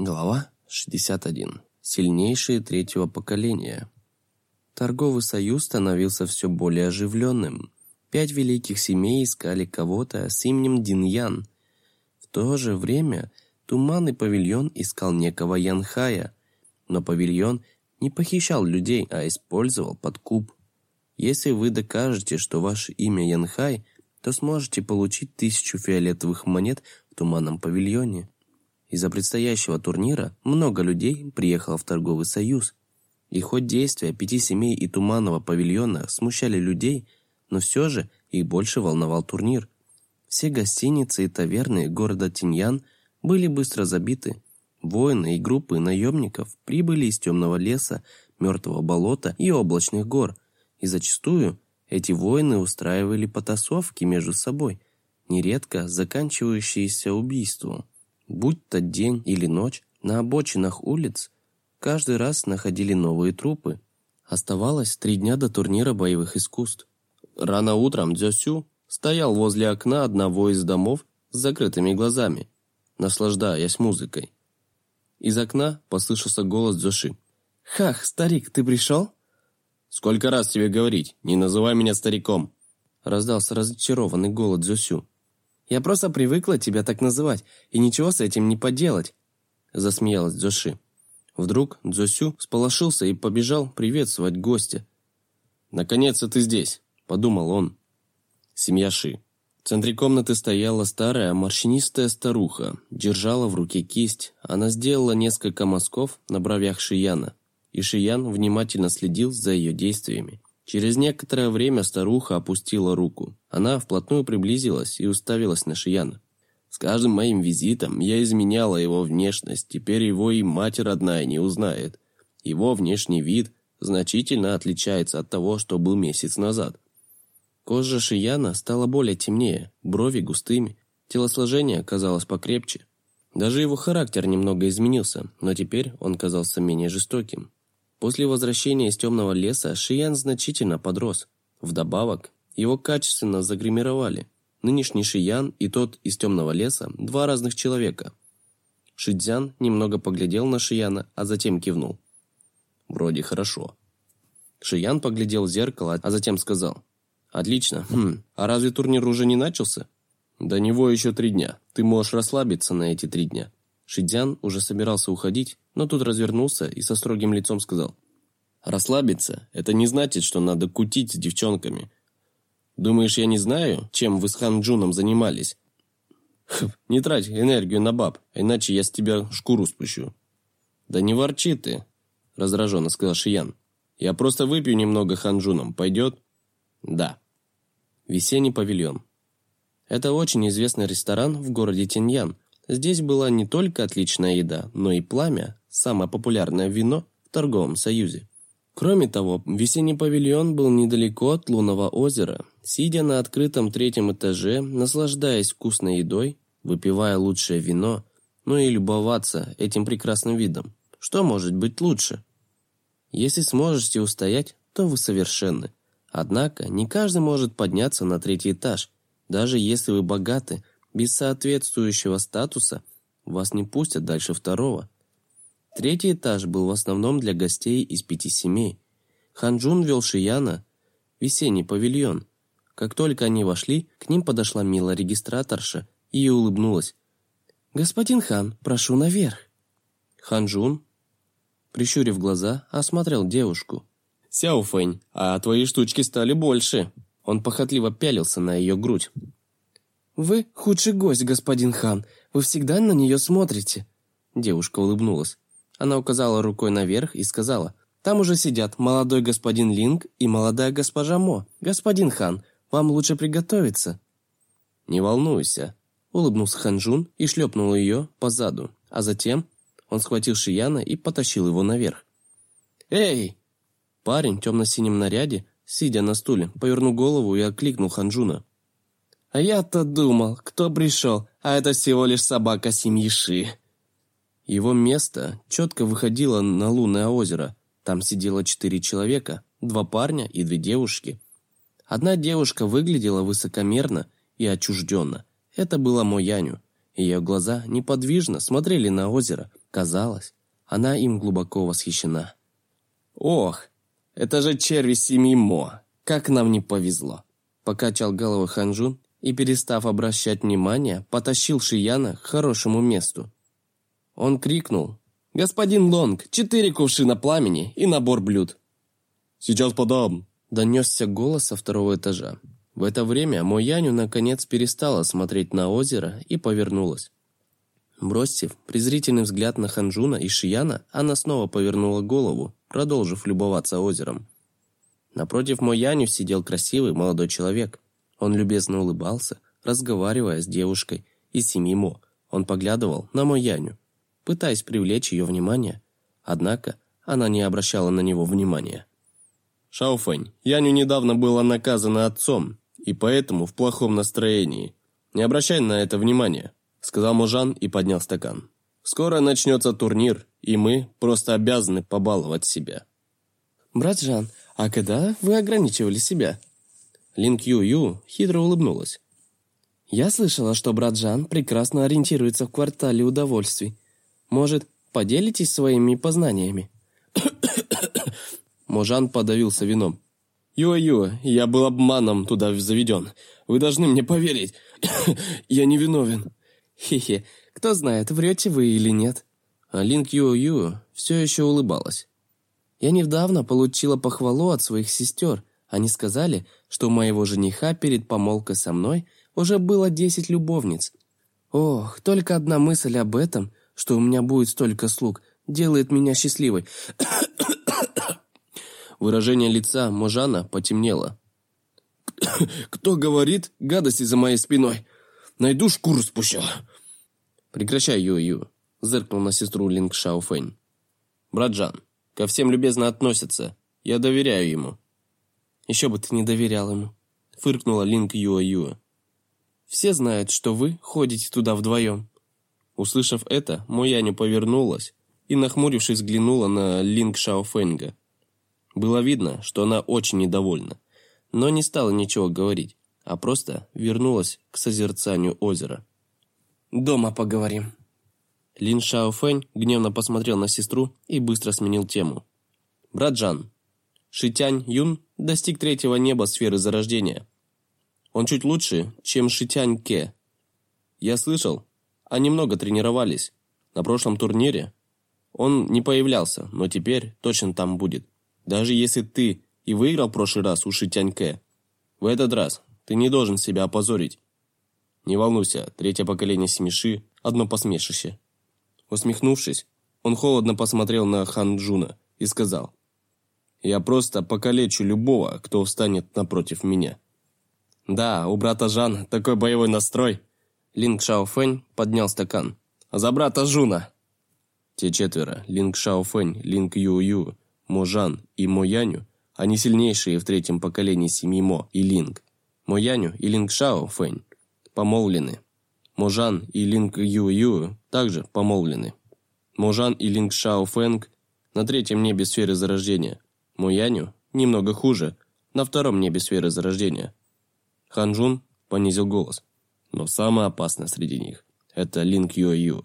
Глава 61. Сильнейшие третьего поколения. Торговый союз становился все более оживленным. Пять великих семей искали кого-то с именем Диньян. В то же время Туманный павильон искал некого Янхая, но павильон не похищал людей, а использовал подкуп. Если вы докажете, что ваше имя Янхай, то сможете получить тысячу фиолетовых монет в Туманном павильоне. Из-за предстоящего турнира много людей приехало в торговый союз. И хоть действия пяти семей и туманного павильона смущали людей, но все же их больше волновал турнир. Все гостиницы и таверны города Тиньян были быстро забиты. Воины и группы наемников прибыли из темного леса, мертвого болота и облачных гор. И зачастую эти воины устраивали потасовки между собой, нередко заканчивающиеся убийством. Будь то день или ночь, на обочинах улиц каждый раз находили новые трупы. Оставалось три дня до турнира боевых искусств. Рано утром Дзюсю стоял возле окна одного из домов с закрытыми глазами, наслаждаясь музыкой. Из окна послышался голос Дзюши. «Хах, старик, ты пришел?» «Сколько раз тебе говорить, не называй меня стариком!» Раздался разочарованный голос Дзюсю. Я просто привыкла тебя так называть, и ничего с этим не поделать», – засмеялась Дзюши. Вдруг Дзюсю сполошился и побежал приветствовать гостя. «Наконец-то ты здесь», – подумал он. Семья Ши. В центре комнаты стояла старая морщинистая старуха, держала в руке кисть. Она сделала несколько мазков на бровях Шияна, и Шиян внимательно следил за ее действиями. Через некоторое время старуха опустила руку. Она вплотную приблизилась и уставилась на Шияна. С каждым моим визитом я изменяла его внешность, теперь его и мать родная не узнает. Его внешний вид значительно отличается от того, что был месяц назад. Кожа Шияна стала более темнее, брови густыми, телосложение казалось покрепче. Даже его характер немного изменился, но теперь он казался менее жестоким. После возвращения из темного леса Шиян значительно подрос. Вдобавок, его качественно загримировали. Нынешний Шиян и тот из темного леса – два разных человека. Шидзян немного поглядел на Шияна, а затем кивнул. Вроде хорошо. Шиян поглядел в зеркало, а затем сказал. «Отлично. Хм. А разве турнир уже не начался?» «До него еще три дня. Ты можешь расслабиться на эти три дня». Шидзян уже собирался уходить, но тут развернулся и со строгим лицом сказал. «Расслабиться – это не значит, что надо кутить с девчонками. Думаешь, я не знаю, чем вы с Ханджуном занимались? Хм, не трать энергию на баб, иначе я с тебя шкуру спущу». «Да не ворчи ты», – раздраженно сказал Шиян. «Я просто выпью немного Ханджуном. Пойдет?» «Да». Весенний павильон. Это очень известный ресторан в городе Тиньян – Здесь была не только отличная еда, но и пламя, самое популярное вино в торговом союзе. Кроме того, весенний павильон был недалеко от лунного озера. Сидя на открытом третьем этаже, наслаждаясь вкусной едой, выпивая лучшее вино, ну и любоваться этим прекрасным видом. Что может быть лучше? Если сможете устоять, то вы совершенны. Однако, не каждый может подняться на третий этаж. Даже если вы богаты, без соответствующего статуса вас не пустят дальше второго. Третий этаж был в основном для гостей из пяти семей. Ханджун вел Шияна весенний павильон. Как только они вошли, к ним подошла милая регистраторша и улыбнулась. «Господин Хан, прошу наверх». Ханджун, прищурив глаза, осмотрел девушку. «Сяо Фэнь, а твои штучки стали больше». Он похотливо пялился на ее грудь. «Вы худший гость, господин хан. Вы всегда на нее смотрите». Девушка улыбнулась. Она указала рукой наверх и сказала, «Там уже сидят молодой господин Линг и молодая госпожа Мо. Господин хан, вам лучше приготовиться». «Не волнуйся», — улыбнулся Ханжун и шлепнул ее по заду, а затем он схватил Шияна и потащил его наверх. «Эй!» Парень в темно-синем наряде, сидя на стуле, повернул голову и окликнул Ханжуна. А я-то думал, кто пришел, а это всего лишь собака семьи Ши. Его место четко выходило на лунное озеро. Там сидело четыре человека, два парня и две девушки. Одна девушка выглядела высокомерно и отчужденно. Это была Мояню. Ее глаза неподвижно смотрели на озеро, Казалось, она им глубоко восхищена. «Ох, это же черви семьи Мо! Как нам не повезло!» Покачал головой Ханжун и, перестав обращать внимание, потащил Шияна к хорошему месту. Он крикнул «Господин Лонг, четыре кувшина пламени и набор блюд!» «Сейчас подам!» – донесся голос со второго этажа. В это время Мояню наконец перестала смотреть на озеро и повернулась. Бросив презрительный взгляд на Ханжуна и Шияна, она снова повернула голову, продолжив любоваться озером. Напротив Мояню сидел красивый молодой человек. Он любезно улыбался, разговаривая с девушкой из семьи Мо. Он поглядывал на Мояню, пытаясь привлечь ее внимание. Однако она не обращала на него внимания. «Шаофэнь, Яню недавно была наказана отцом, и поэтому в плохом настроении. Не обращай на это внимания», — сказал Мужан и поднял стакан. «Скоро начнется турнир, и мы просто обязаны побаловать себя». «Брат Жан, а когда вы ограничивали себя?» Линк Ю Ю хитро улыбнулась. «Я слышала, что брат Жан прекрасно ориентируется в квартале удовольствий. Может, поделитесь своими познаниями?» Можан подавился вином. «Ю-ю, я был обманом туда заведен. Вы должны мне поверить. я не виновен». «Хе-хе, кто знает, врете вы или нет». А Линк Ю-ю все еще улыбалась. «Я недавно получила похвалу от своих сестер. Они сказали, что у моего жениха перед помолвкой со мной уже было десять любовниц. Ох, только одна мысль об этом, что у меня будет столько слуг, делает меня счастливой. Выражение лица Можана потемнело. «Кто говорит гадости за моей спиной? Найду шкуру спущу!» «Прекращай, Ю-Ю», — зыркнул на сестру Линг. «Брат Жан, ко всем любезно относятся. Я доверяю ему». «Еще бы ты не доверял ему», — фыркнула Линг Юа-Юа. «Все знают, что вы ходите туда вдвоем». Услышав это, Мояню повернулась и, нахмурившись, взглянула на Линг Шао Фэнга. Было видно, что она очень недовольна, но не стала ничего говорить, а просто вернулась к созерцанию озера. «Дома поговорим». Лин Шао Фэнь гневно посмотрел на сестру и быстро сменил тему. «Брат Жан, Шитянь Юн достиг третьего неба сферы зарождения. Он чуть лучше, чем Шитянь Ке. Я слышал, они много тренировались. На прошлом турнире он не появлялся, но теперь точно там будет. Даже если ты и выиграл в прошлый раз у Шитяньке, в этот раз ты не должен себя опозорить. Не волнуйся, третье поколение Семиши – одно посмешище. Усмехнувшись, он холодно посмотрел на Хан Джуна и сказал, «Я просто покалечу любого, кто встанет напротив меня». «Да, у брата Жуна такой боевой настрой». Линг Шао Фэнь поднял стакан. «За брата Жуна!» Те четверо, Линг Шао Фэнь, Линг Ю Ю Можан и Мояню, они сильнейшие в третьем поколении семьи Мо и Линг. Мояню и Линг Шао Фэнь помолвлены. Можан и Линг Ю Ю также помолвлены. Можан и Линг Шао Фэнг на третьем небе сферы зарождения. Мояню немного хуже, на втором небе сферы зарождения. Ханжун понизил голос. Но самое опасное среди них – это Линг Юо Ю.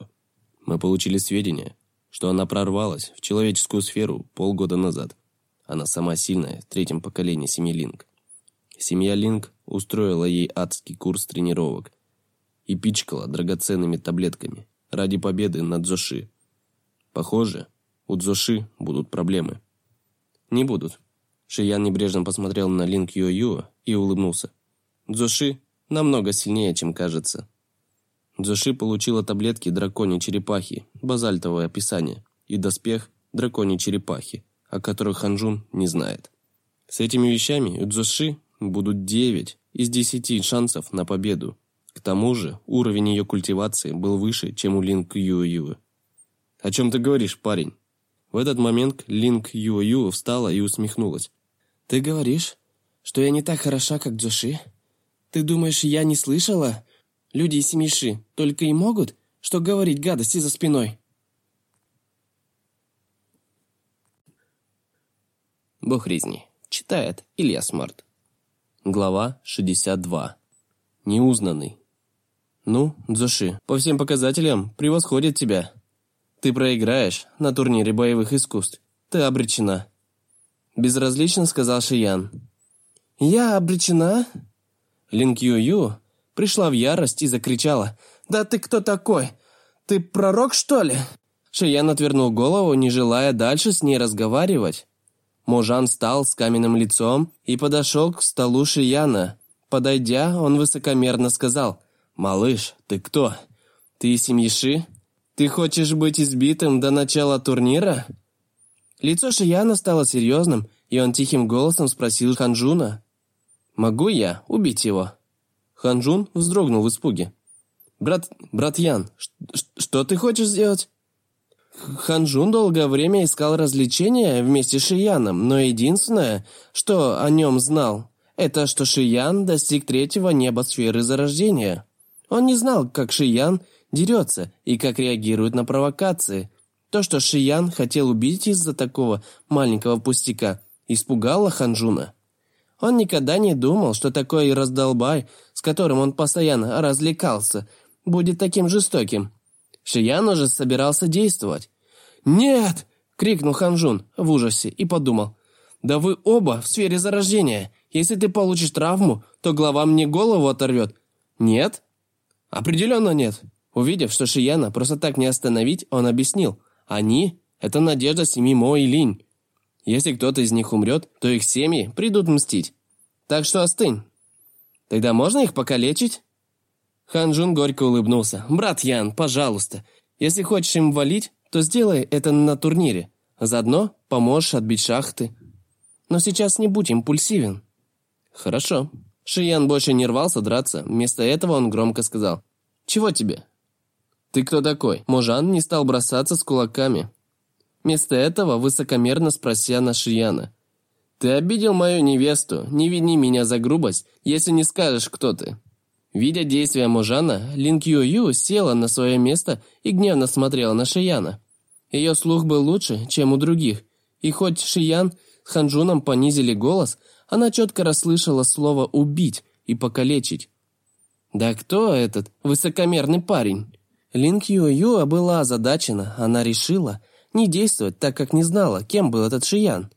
Мы получили сведения, что она прорвалась в человеческую сферу полгода назад. Она сама сильная в третьем поколении семьи Линк. Семья Линк устроила ей адский курс тренировок и пичкала драгоценными таблетками ради победы над Дзоши. Похоже, у Дзоши будут проблемы. Не будут. Шиян небрежно посмотрел на Линк Юо Юо и улыбнулся. Дзоши намного сильнее, чем кажется. Дзоши получила таблетки драконьей черепахи, базальтовое описание, и доспех драконьей черепахи, о которых Ханжун не знает. С этими вещами у Дзоши будут 9 из 10 шансов на победу. К тому же уровень ее культивации был выше, чем у Линг Ю Ю. «О чем ты говоришь, парень?» В этот момент Линг Ю Ю встала и усмехнулась. «Ты говоришь, что я не так хороша, как Дзоши? Ты думаешь, я не слышала?» Люди из семьи Ши только и могут, что говорить гадости за спиной. Бог резни. Читает Илья Смарт. Глава 62. Неузнанный. Ну, Дзоши, по всем показателям превосходит тебя. Ты проиграешь на турнире боевых искусств. Ты обречена. Безразлично сказал Шиян. Я обречена? Лин Кью Ю пришла в ярость и закричала. «Да ты кто такой? Ты пророк, что ли?» Шиян отвернул голову, не желая дальше с ней разговаривать. Можан встал с каменным лицом и подошел к столу Шияна. Подойдя, он высокомерно сказал, «Малыш, ты кто? Ты из семьи Ши? Ты хочешь быть избитым до начала турнира?» Лицо Шияна стало серьезным, и он тихим голосом спросил Ханжуна, «Могу я убить его?» Ханжун вздрогнул в испуге. «Брат, брат Ян, что ты хочешь сделать?» Ханжун долгое время искал развлечения вместе с Шияном, но единственное, что о нем знал, это что Шиян достиг третьего неба сферы зарождения. Он не знал, как Шиян дерется и как реагирует на провокации. То, что Шиян хотел убить из-за такого маленького пустяка, испугало Ханжуна. Он никогда не думал, что такой раздолбай, с которым он постоянно развлекался, будет таким жестоким. Шиян уже собирался действовать. «Нет!» — крикнул Ханжун в ужасе и подумал. «Да вы оба в сфере зарождения. Если ты получишь травму, то глава мне голову оторвет». «Нет?» «Определенно нет». Увидев, что Шияна просто так не остановить, он объяснил. «Они — это надежда семьи Мо и Линь. Если кто-то из них умрет, то их семьи придут мстить. Так что остынь. Тогда можно их покалечить?» Ханжун горько улыбнулся. «Брат Ян, пожалуйста, если хочешь им валить, то сделай это на турнире. Заодно поможешь отбить шахты. Но сейчас не будь импульсивен». «Хорошо». Шиян больше не рвался драться. Вместо этого он громко сказал. «Чего тебе?» «Ты кто такой?» Можан не стал бросаться с кулаками. Вместо этого высокомерно спросил на Шияна. «Ты обидел мою невесту. Не вини меня за грубость, если не скажешь, кто ты». Видя действия Можана, Лин Кью Ю села на свое место и гневно смотрела на Шияна. Ее слух был лучше, чем у других, и хоть Шиян с Ханжуном понизили голос, она четко расслышала слово «убить» и «покалечить». «Да кто этот высокомерный парень?» Лин Кью Ю была озадачена, она решила не действовать, так как не знала, кем был этот Шиян.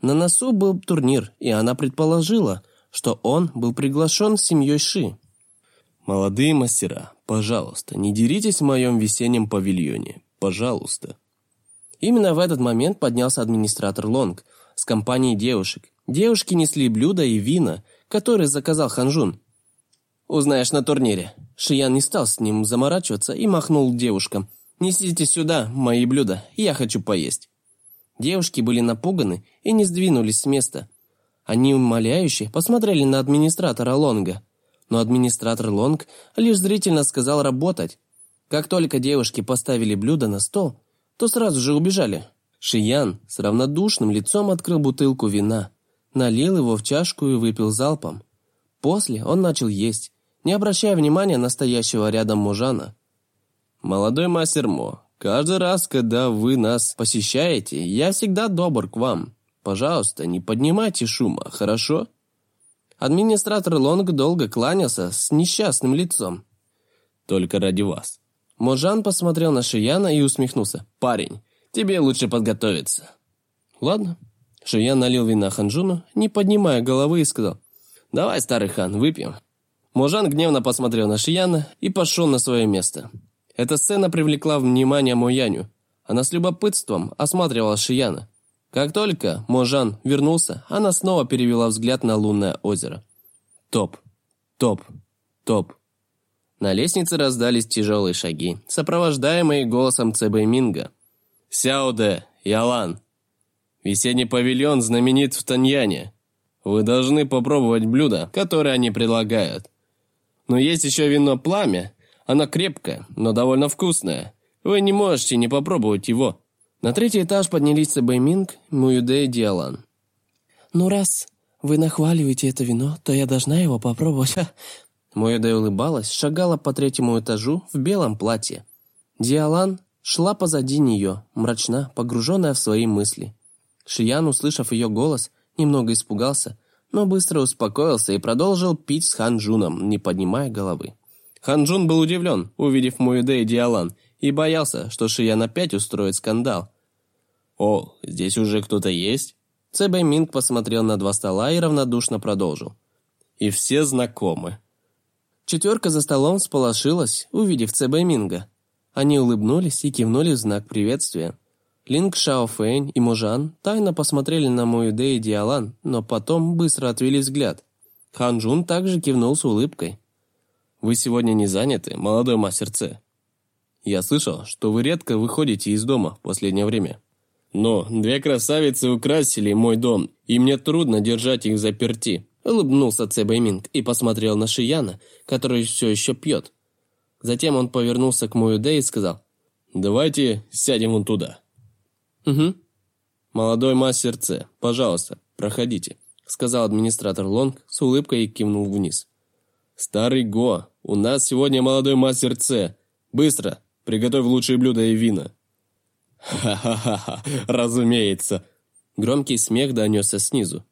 На носу был турнир, и она предположила, что он был приглашен семьей Ши. «Молодые мастера, пожалуйста, не деритесь в моем весеннем павильоне. Пожалуйста». Именно в этот момент поднялся администратор Лонг с компанией девушек. Девушки несли блюда и вина, которые заказал Ханжун. «Узнаешь на турнире». Шиян не стал с ним заморачиваться и махнул девушкам. «Несите сюда мои блюда, я хочу поесть». Девушки были напуганы и не сдвинулись с места. Они умоляюще посмотрели на администратора Лонга – но администратор Лонг лишь зрительно сказал работать. Как только девушки поставили блюдо на стол, то сразу же убежали. Шиян с равнодушным лицом открыл бутылку вина, налил его в чашку и выпил залпом. После он начал есть, не обращая внимания на стоящего рядом мужана. «Молодой мастер Мо, каждый раз, когда вы нас посещаете, я всегда добр к вам. Пожалуйста, не поднимайте шума, хорошо?» Администратор Лонг долго кланялся с несчастным лицом. «Только ради вас». Можан посмотрел на Шияна и усмехнулся. «Парень, тебе лучше подготовиться». «Ладно». Шиян налил вина Ханжуну, не поднимая головы, и сказал. «Давай, старый хан, выпьем». Можан гневно посмотрел на Шияна и пошел на свое место. Эта сцена привлекла внимание Мояню. Она с любопытством осматривала Шияна. Как только Можан вернулся, она снова перевела взгляд на лунное озеро. Топ, топ, топ. На лестнице раздались тяжелые шаги, сопровождаемые голосом Цебэй Минга. «Сяоде, Ялан, весенний павильон знаменит в Таньяне. Вы должны попробовать блюдо, которое они предлагают. Но есть еще вино «Пламя». Оно крепкое, но довольно вкусное. Вы не можете не попробовать его». На третий этаж поднялись Бэйминг, Муюде и Диалан. «Ну, раз вы нахваливаете это вино, то я должна его попробовать». Муюде улыбалась, шагала по третьему этажу в белом платье. Диалан шла позади нее, мрачна, погруженная в свои мысли. Шиян, услышав ее голос, немного испугался, но быстро успокоился и продолжил пить с Ханжуном, не поднимая головы. Ханжун был удивлен, увидев Муэде и Диалан, и боялся, что Шиян опять устроит скандал. «О, здесь уже кто-то есть?» Цебэй Минг посмотрел на два стола и равнодушно продолжил. «И все знакомы». Четверка за столом всполошилась, увидев Цэ Бэйминга. Они улыбнулись и кивнули в знак приветствия. Линг Шао Фэнь и Можан тайно посмотрели на Муюде и Диалан, но потом быстро отвели взгляд. Хан Джун также кивнул с улыбкой. «Вы сегодня не заняты, молодой мастер Цэ?» «Я слышал, что вы редко выходите из дома в последнее время». «Но две красавицы украсили мой дом, и мне трудно держать их заперти», улыбнулся Цэ Бэйминг и посмотрел на Шияна, который все еще пьет. Затем он повернулся к Муюде и сказал, «Давайте сядем вон туда». «Угу». «Молодой мастер Ц, пожалуйста, проходите», сказал администратор Лонг с улыбкой и кивнул вниз. «Старый Го, у нас сегодня молодой мастер Ц. Быстро, приготовь лучшие блюда и вина». «Ха-ха-ха, разумеется!» Громкий смех донесся снизу.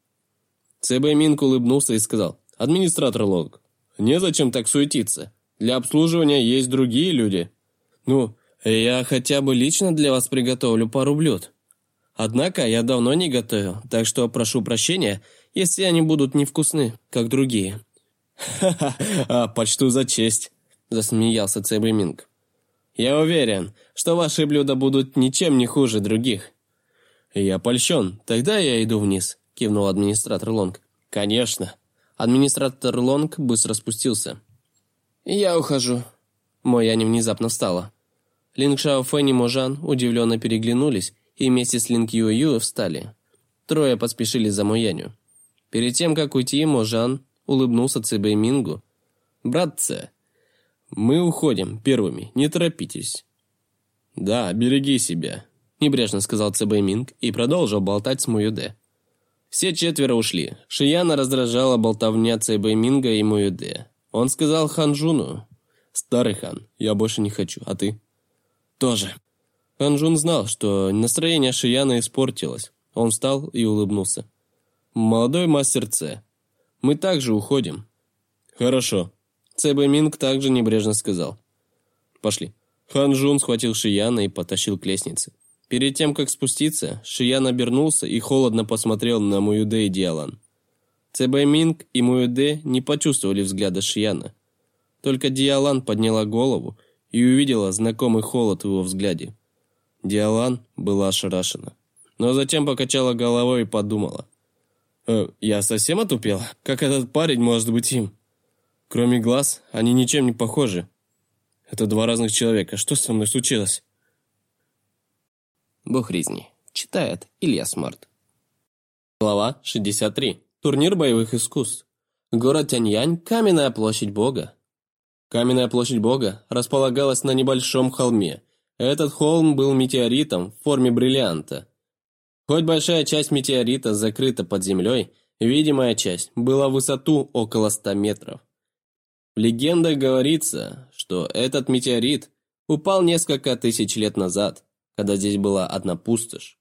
Цб Минк улыбнулся и сказал, «Администратор Лонг, незачем так суетиться. Для обслуживания есть другие люди. Ну, я хотя бы лично для вас приготовлю пару блюд. Однако я давно не готовил, так что прошу прощения, если они будут невкусны, как другие». «Ха-ха, а, почту за честь», – засмеялся Цебри Минг. «Я уверен, что ваши блюда будут ничем не хуже других». «Я польщен, тогда я иду вниз», – кивнул администратор Лонг. «Конечно». Администратор Лонг быстро спустился. «Я ухожу». Мояни внезапно встала. Линг Шао Фэн и Можан удивленно переглянулись и вместе с Линг Ю Ю встали. Трое поспешили за Мояню. Перед тем, как уйти, Можан улыбнулся Цибэй Мингу. «Братцы, мы уходим первыми, не торопитесь». «Да, береги себя», – небрежно сказал Цибэй Минг и продолжил болтать с Муюде. Все четверо ушли. Шияна раздражала болтовня Цибэй Минга и Муюде. Он сказал Ханжуну. «Старый хан, я больше не хочу, а ты?» «Тоже». Ханжун знал, что настроение Шияна испортилось. Он встал и улыбнулся. «Молодой мастер Ц, мы также уходим». «Хорошо». Цэбэ Минг также небрежно сказал. «Пошли». Ханжун схватил Шияна и потащил к лестнице. Перед тем, как спуститься, Шиян обернулся и холодно посмотрел на Муюде и Диалан. Цебай Минг и Муэде не почувствовали взгляда Шияна. Только Диалан подняла голову и увидела знакомый холод в его взгляде. Диалан была ошарашена. Но затем покачала головой и подумала. «Э, «Я совсем отупел? Как этот парень может быть им? Кроме глаз, они ничем не похожи. Это два разных человека. Что со мной случилось?» Бог резни. Читает Илья Смарт. Глава 63. Турнир боевых искусств. Город Тяньянь – каменная площадь Бога. Каменная площадь Бога располагалась на небольшом холме. Этот холм был метеоритом в форме бриллианта. Хоть большая часть метеорита закрыта под землей, видимая часть была в высоту около 100 метров. В легендах говорится, что этот метеорит упал несколько тысяч лет назад, когда здесь была одна пустошь.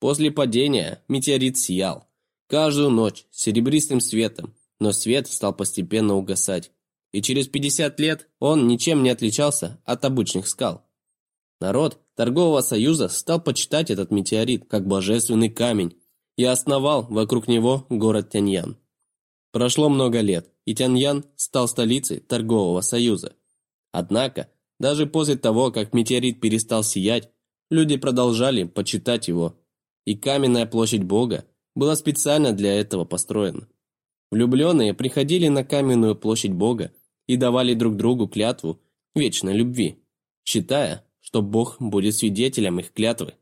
После падения метеорит сиял каждую ночь серебристым светом, но свет стал постепенно угасать, и через 50 лет он ничем не отличался от обычных скал. Народ торгового союза стал почитать этот метеорит как божественный камень и основал вокруг него город Тяньян. Прошло много лет, и Тяньян стал столицей торгового союза. Однако, даже после того, как метеорит перестал сиять, люди продолжали почитать его, и каменная площадь Бога была специально для этого построена. Влюбленные приходили на каменную площадь Бога и давали друг другу клятву вечной любви, считая, что Бог будет свидетелем их клятвы.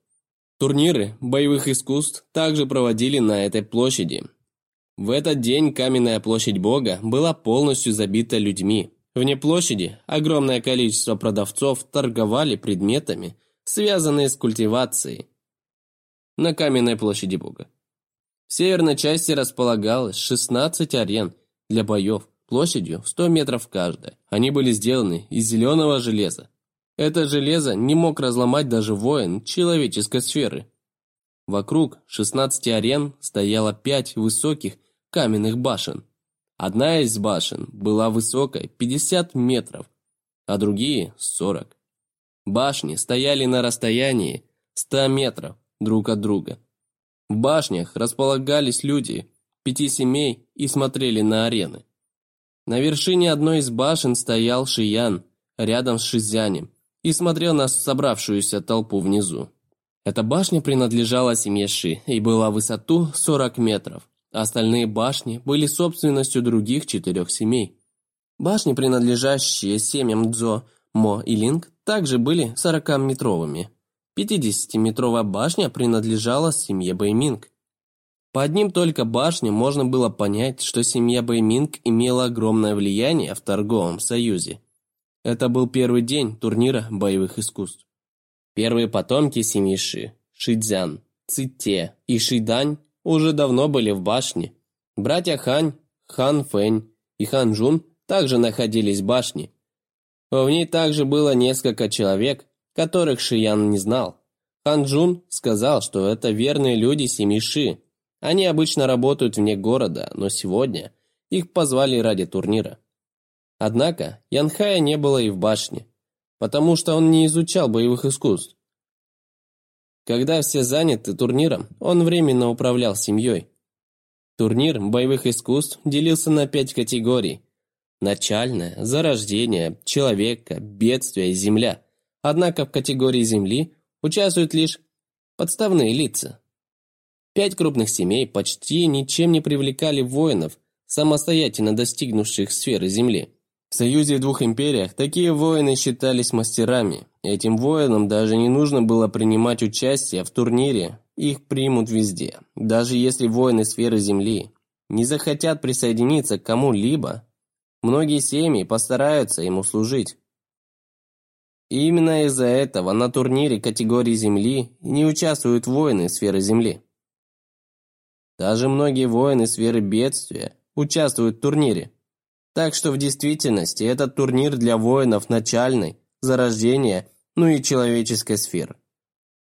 Турниры боевых искусств также проводили на этой площади. В этот день каменная площадь Бога была полностью забита людьми. Вне площади огромное количество продавцов торговали предметами, связанные с культивацией. На каменной площади Бога. В северной части располагалось 16 арен для боев площадью в 100 метров каждая. Они были сделаны из зеленого железа. Это железо не мог разломать даже воин человеческой сферы. Вокруг 16 арен стояло 5 высоких каменных башен. Одна из башен была высокой 50 метров, а другие – 40. Башни стояли на расстоянии 100 метров друг от друга. В башнях располагались люди, пяти семей и смотрели на арены. На вершине одной из башен стоял Шиян, рядом с Шизянем, и смотрел на собравшуюся толпу внизу. Эта башня принадлежала семье Ши и была в высоту 40 метров. Остальные башни были собственностью других четырех семей. Башни, принадлежащие семьям Дзо, Мо и Линг, также были 40-метровыми. 50-метровая башня принадлежала семье Бэйминг. По одним только башням можно было понять, что семья Бэйминг имела огромное влияние в торговом союзе. Это был первый день турнира боевых искусств. Первые потомки семьи Ши, Шидзян, Ците и Шидань уже давно были в башне. Братья Хань, Хан Фэнь и Хан Жун также находились в башне. В ней также было несколько человек, которых Шиян не знал. Хан Джун сказал, что это верные люди семьи Ши. Они обычно работают вне города, но сегодня их позвали ради турнира. Однако Янхая не было и в башне, потому что он не изучал боевых искусств. Когда все заняты турниром, он временно управлял семьей. Турнир боевых искусств делился на пять категорий. Начальное, зарождение, человека, бедствие и земля. Однако в категории земли участвуют лишь подставные лица. Пять крупных семей почти ничем не привлекали воинов, самостоятельно достигнувших сферы земли. В союзе в двух империях такие воины считались мастерами. Этим воинам даже не нужно было принимать участие в турнире, их примут везде. Даже если воины сферы Земли не захотят присоединиться к кому-либо, многие семьи постараются ему служить. И именно из-за этого на турнире категории Земли не участвуют воины сферы Земли. Даже многие воины сферы бедствия участвуют в турнире. Так что в действительности этот турнир для воинов начальной, зарождения, ну и человеческой сфер.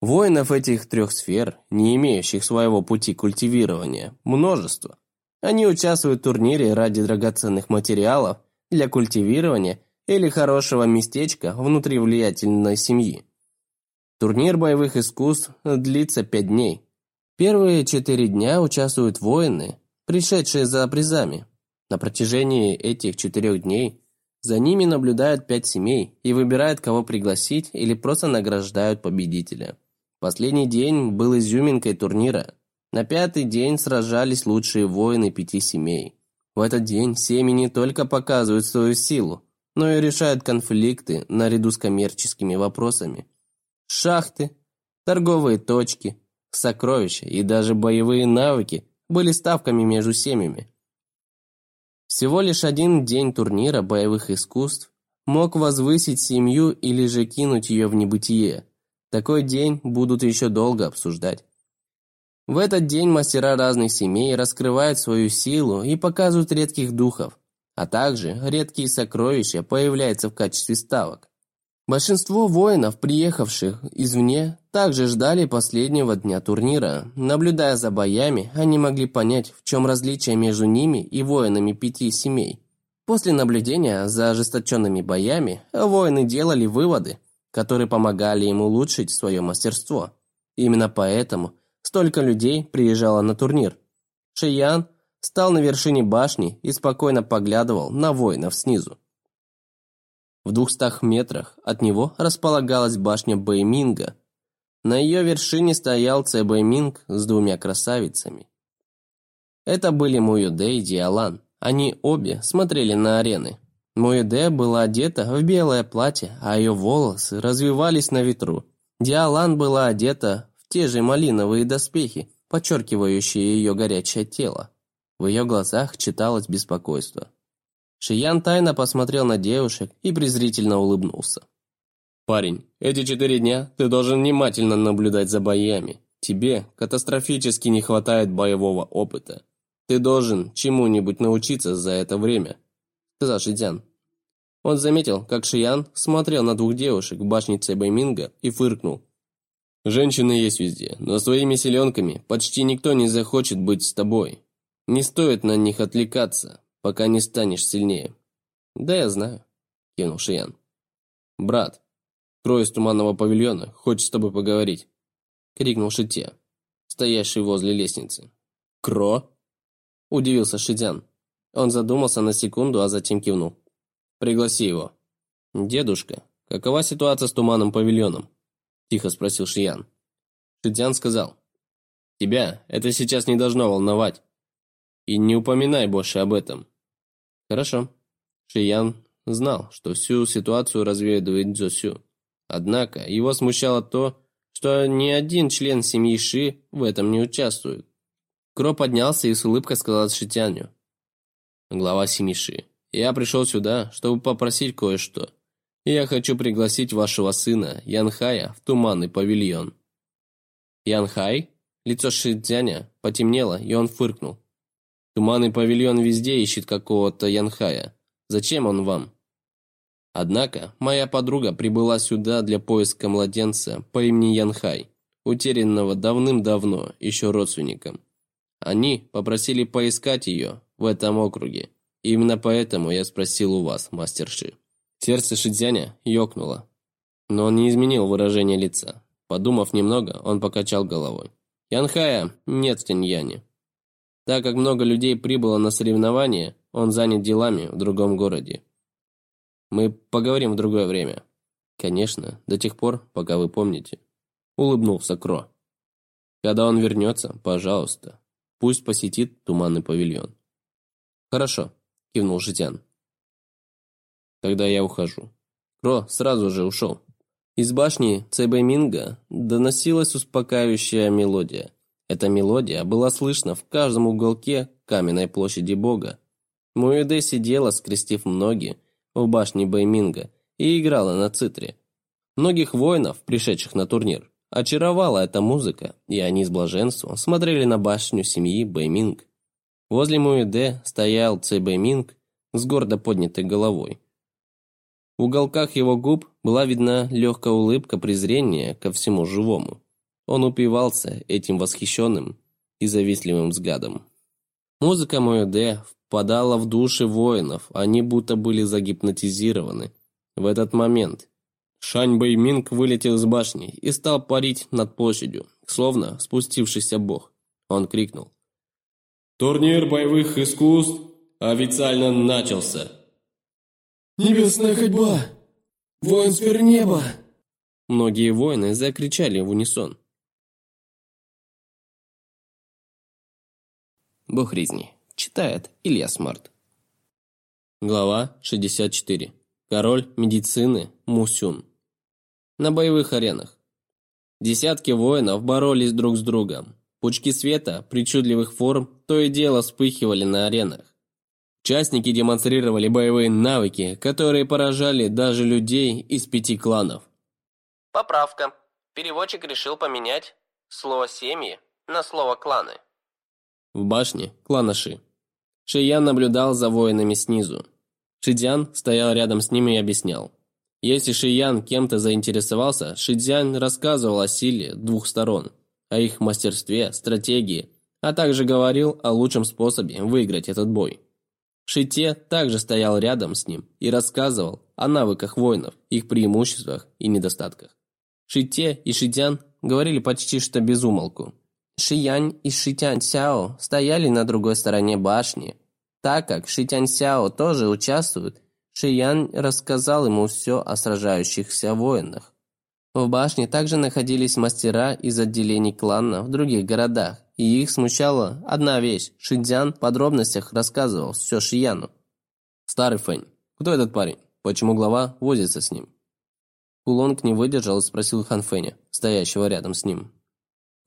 Воинов этих трех сфер, не имеющих своего пути культивирования, множество. Они участвуют в турнире ради драгоценных материалов для культивирования или хорошего местечка внутри влиятельной семьи. Турнир боевых искусств длится пять дней. Первые четыре дня участвуют воины, пришедшие за призами, на протяжении этих четырех дней за ними наблюдают пять семей и выбирают, кого пригласить или просто награждают победителя. Последний день был изюминкой турнира. На пятый день сражались лучшие воины пяти семей. В этот день семьи не только показывают свою силу, но и решают конфликты наряду с коммерческими вопросами. Шахты, торговые точки, сокровища и даже боевые навыки были ставками между семьями. Всего лишь один день турнира боевых искусств мог возвысить семью или же кинуть ее в небытие. Такой день будут еще долго обсуждать. В этот день мастера разных семей раскрывают свою силу и показывают редких духов, а также редкие сокровища появляются в качестве ставок. Большинство воинов, приехавших извне, также ждали последнего дня турнира. Наблюдая за боями, они могли понять, в чем различие между ними и воинами пяти семей. После наблюдения за ожесточенными боями, воины делали выводы, которые помогали им улучшить свое мастерство. Именно поэтому столько людей приезжало на турнир. Шиян стал на вершине башни и спокойно поглядывал на воинов снизу. В двухстах метрах от него располагалась башня Бэйминга. На ее вершине стоял Цэ Бэйминг с двумя красавицами. Это были Муюде и Диалан. Они обе смотрели на арены. Муюде была одета в белое платье, а ее волосы развивались на ветру. Диалан была одета в те же малиновые доспехи, подчеркивающие ее горячее тело. В ее глазах читалось беспокойство. Шиян тайно посмотрел на девушек и презрительно улыбнулся. «Парень, эти четыре дня ты должен внимательно наблюдать за боями. Тебе катастрофически не хватает боевого опыта. Ты должен чему-нибудь научиться за это время», — сказал Шидзян. Он заметил, как Шиян смотрел на двух девушек в башне Цебайминга и фыркнул. «Женщины есть везде, но своими селенками почти никто не захочет быть с тобой. Не стоит на них отвлекаться, пока не станешь сильнее». «Да, я знаю», – кивнул Шиян. «Брат, Крой из туманного павильона хочет с тобой поговорить», — крикнул Шите, стоящий возле лестницы. «Кро?» — удивился Шидян. Он задумался на секунду, а затем кивнул. «Пригласи его». «Дедушка, какова ситуация с туманным павильоном?» – тихо спросил Шиян. Шидян сказал. «Тебя это сейчас не должно волновать. И не упоминай больше об этом». «Хорошо». Шиян знал, что всю ситуацию разведывает Дзосю. Однако его смущало то, что ни один член семьи Ши в этом не участвует. Кро поднялся и с улыбкой сказал Шитяню. Глава семьи Ши. Я пришел сюда, чтобы попросить кое-что. Я хочу пригласить вашего сына, Янхая, в туманный павильон». «Янхай?» Лицо Шидзяня потемнело, и он фыркнул. «Туманный павильон везде ищет какого-то Янхая. Зачем он вам?» Однако, моя подруга прибыла сюда для поиска младенца по имени Янхай, утерянного давным-давно еще родственником. Они попросили поискать ее в этом округе. Именно поэтому я спросил у вас, мастер Ши. Сердце Шидзяня ёкнуло. Но он не изменил выражение лица. Подумав немного, он покачал головой. Янхая нет в Тиньяне. Так как много людей прибыло на соревнования, он занят делами в другом городе. Мы поговорим в другое время. Конечно, до тех пор, пока вы помните. Улыбнулся Кро. Когда он вернется, пожалуйста, пусть посетит туманный павильон. Хорошо, кивнул Житян. Тогда я ухожу. Кро сразу же ушел. Из башни Цэбэминга доносилась успокаивающая мелодия. Эта мелодия была слышна в каждом уголке каменной площади бога. Муэдэ сидела, скрестив ноги, в башне Бэйминга и играла на цитре. Многих воинов, пришедших на турнир, очаровала эта музыка, и они с блаженством смотрели на башню семьи Бэйминг. Возле Муэде стоял Цэ Бэйминг с гордо поднятой головой. В уголках его губ была видна легкая улыбка презрения ко всему живому. Он упивался этим восхищенным и завистливым взглядом. Музыка Муэде впадала в души воинов, они будто были загипнотизированы. В этот момент Шань Бэйминг вылетел из башни и стал парить над площадью, словно спустившийся бог. Он крикнул. «Турнир боевых искусств официально начался!» «Небесная ходьба! Воин сфер неба!» Многие воины закричали в унисон. Бог резни. Читает Илья Смарт. Глава 64. Король медицины Мусюн. На боевых аренах. Десятки воинов боролись друг с другом. Пучки света, причудливых форм, то и дело вспыхивали на аренах. Участники демонстрировали боевые навыки, которые поражали даже людей из пяти кланов. Поправка. Переводчик решил поменять слово «семьи» на слово «кланы». В башне – клана Ши. Шиян наблюдал за воинами снизу. Шидзян стоял рядом с ними и объяснял. Если Шиян кем-то заинтересовался, Шидзян рассказывал о силе двух сторон, о их мастерстве, стратегии, а также говорил о лучшем способе выиграть этот бой. Шите также стоял рядом с ним и рассказывал о навыках воинов, их преимуществах и недостатках. Шите и Шитян говорили почти что без умолку, Шиянь и Шитянь Сяо стояли на другой стороне башни. Так как Шитянь Сяо тоже участвует, Шиянь рассказал ему все о сражающихся воинах. В башне также находились мастера из отделений клана в других городах, и их смущала одна вещь. Шидзян в подробностях рассказывал все Шияну. «Старый Фэнь, кто этот парень? Почему глава возится с ним?» Кулонг не выдержал и спросил Хан Фэня, стоящего рядом с ним.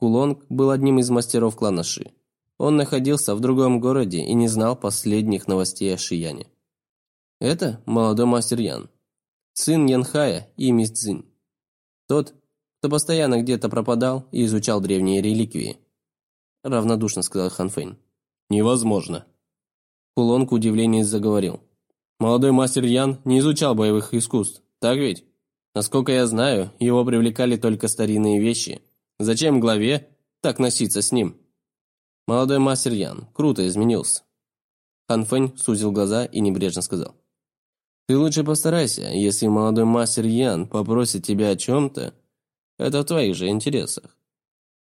Кулонг был одним из мастеров клана Ши. Он находился в другом городе и не знал последних новостей о Шияне. Это молодой мастер Ян, сын Янхая и мисс Цзинь. Тот, кто постоянно где-то пропадал и изучал древние реликвии. Равнодушно сказал Хан Фэнь. Невозможно. Кулон к удивлению заговорил. Молодой мастер Ян не изучал боевых искусств, так ведь? Насколько я знаю, его привлекали только старинные вещи – Зачем главе так носиться с ним? Молодой мастер Ян круто изменился. Хан Фэнь сузил глаза и небрежно сказал. Ты лучше постарайся, если молодой мастер Ян попросит тебя о чем-то, это в твоих же интересах.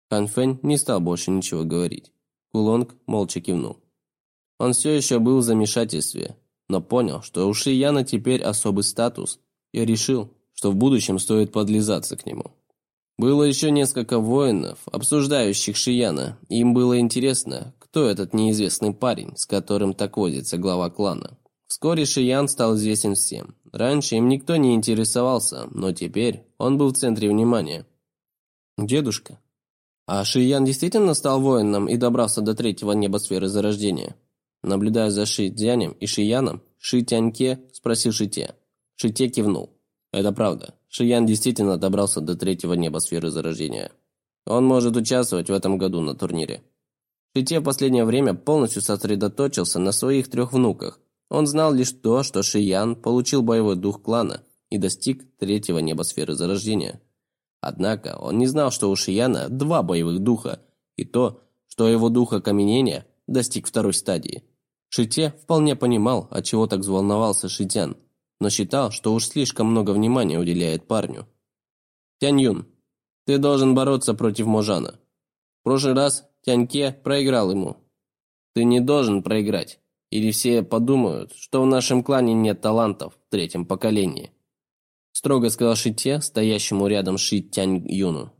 Хан Фэнь не стал больше ничего говорить. Кулонг молча кивнул. Он все еще был в замешательстве, но понял, что у Шияна теперь особый статус, и решил, что в будущем стоит подлизаться к нему. Было еще несколько воинов, обсуждающих Шияна, им было интересно, кто этот неизвестный парень, с которым так водится глава клана. Вскоре Шиян стал известен всем. Раньше им никто не интересовался, но теперь он был в центре внимания. «Дедушка, а Шиян действительно стал воином и добрался до третьего небосферы зарождения?» Наблюдая за Ши Дзянем и Шияном, Ши Тяньке спросил Шите. Шите кивнул. Это правда. Шиян действительно добрался до третьего небосферы зарождения. Он может участвовать в этом году на турнире. Шите в последнее время полностью сосредоточился на своих трех внуках. Он знал лишь то, что Шиян получил боевой дух клана и достиг третьего небосферы зарождения. Однако он не знал, что у Шияна два боевых духа, и то, что его дух окаменения достиг второй стадии – Шите вполне понимал, от чего так взволновался Шитян, но считал, что уж слишком много внимания уделяет парню. Тянь Юн, ты должен бороться против Можана. В прошлый раз Тяньке проиграл ему. Ты не должен проиграть, или все подумают, что в нашем клане нет талантов в третьем поколении. Строго сказал Шите, стоящему рядом Ши Тянь Юну.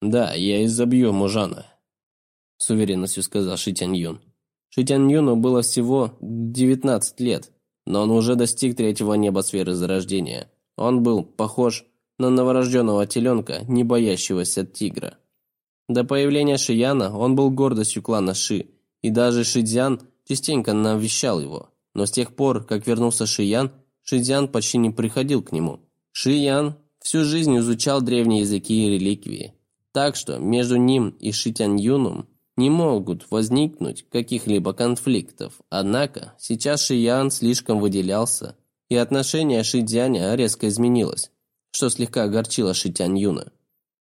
«Да, я изобью Можана», – с уверенностью сказал Ши Тянь Юн. Шитян Юну было всего 19 лет, но он уже достиг третьего небосферы зарождения. Он был похож на новорожденного теленка, не боящегося тигра. До появления Шияна он был гордостью клана Ши, и даже Шидзян частенько навещал его. Но с тех пор, как вернулся Шиян, Шидзян почти не приходил к нему. Шиян всю жизнь изучал древние языки и реликвии, так что между ним и Шитян Юном не могут возникнуть каких-либо конфликтов. Однако сейчас Шиян слишком выделялся, и отношение Шидзяня резко изменилось, что слегка огорчило Шитянь Юна.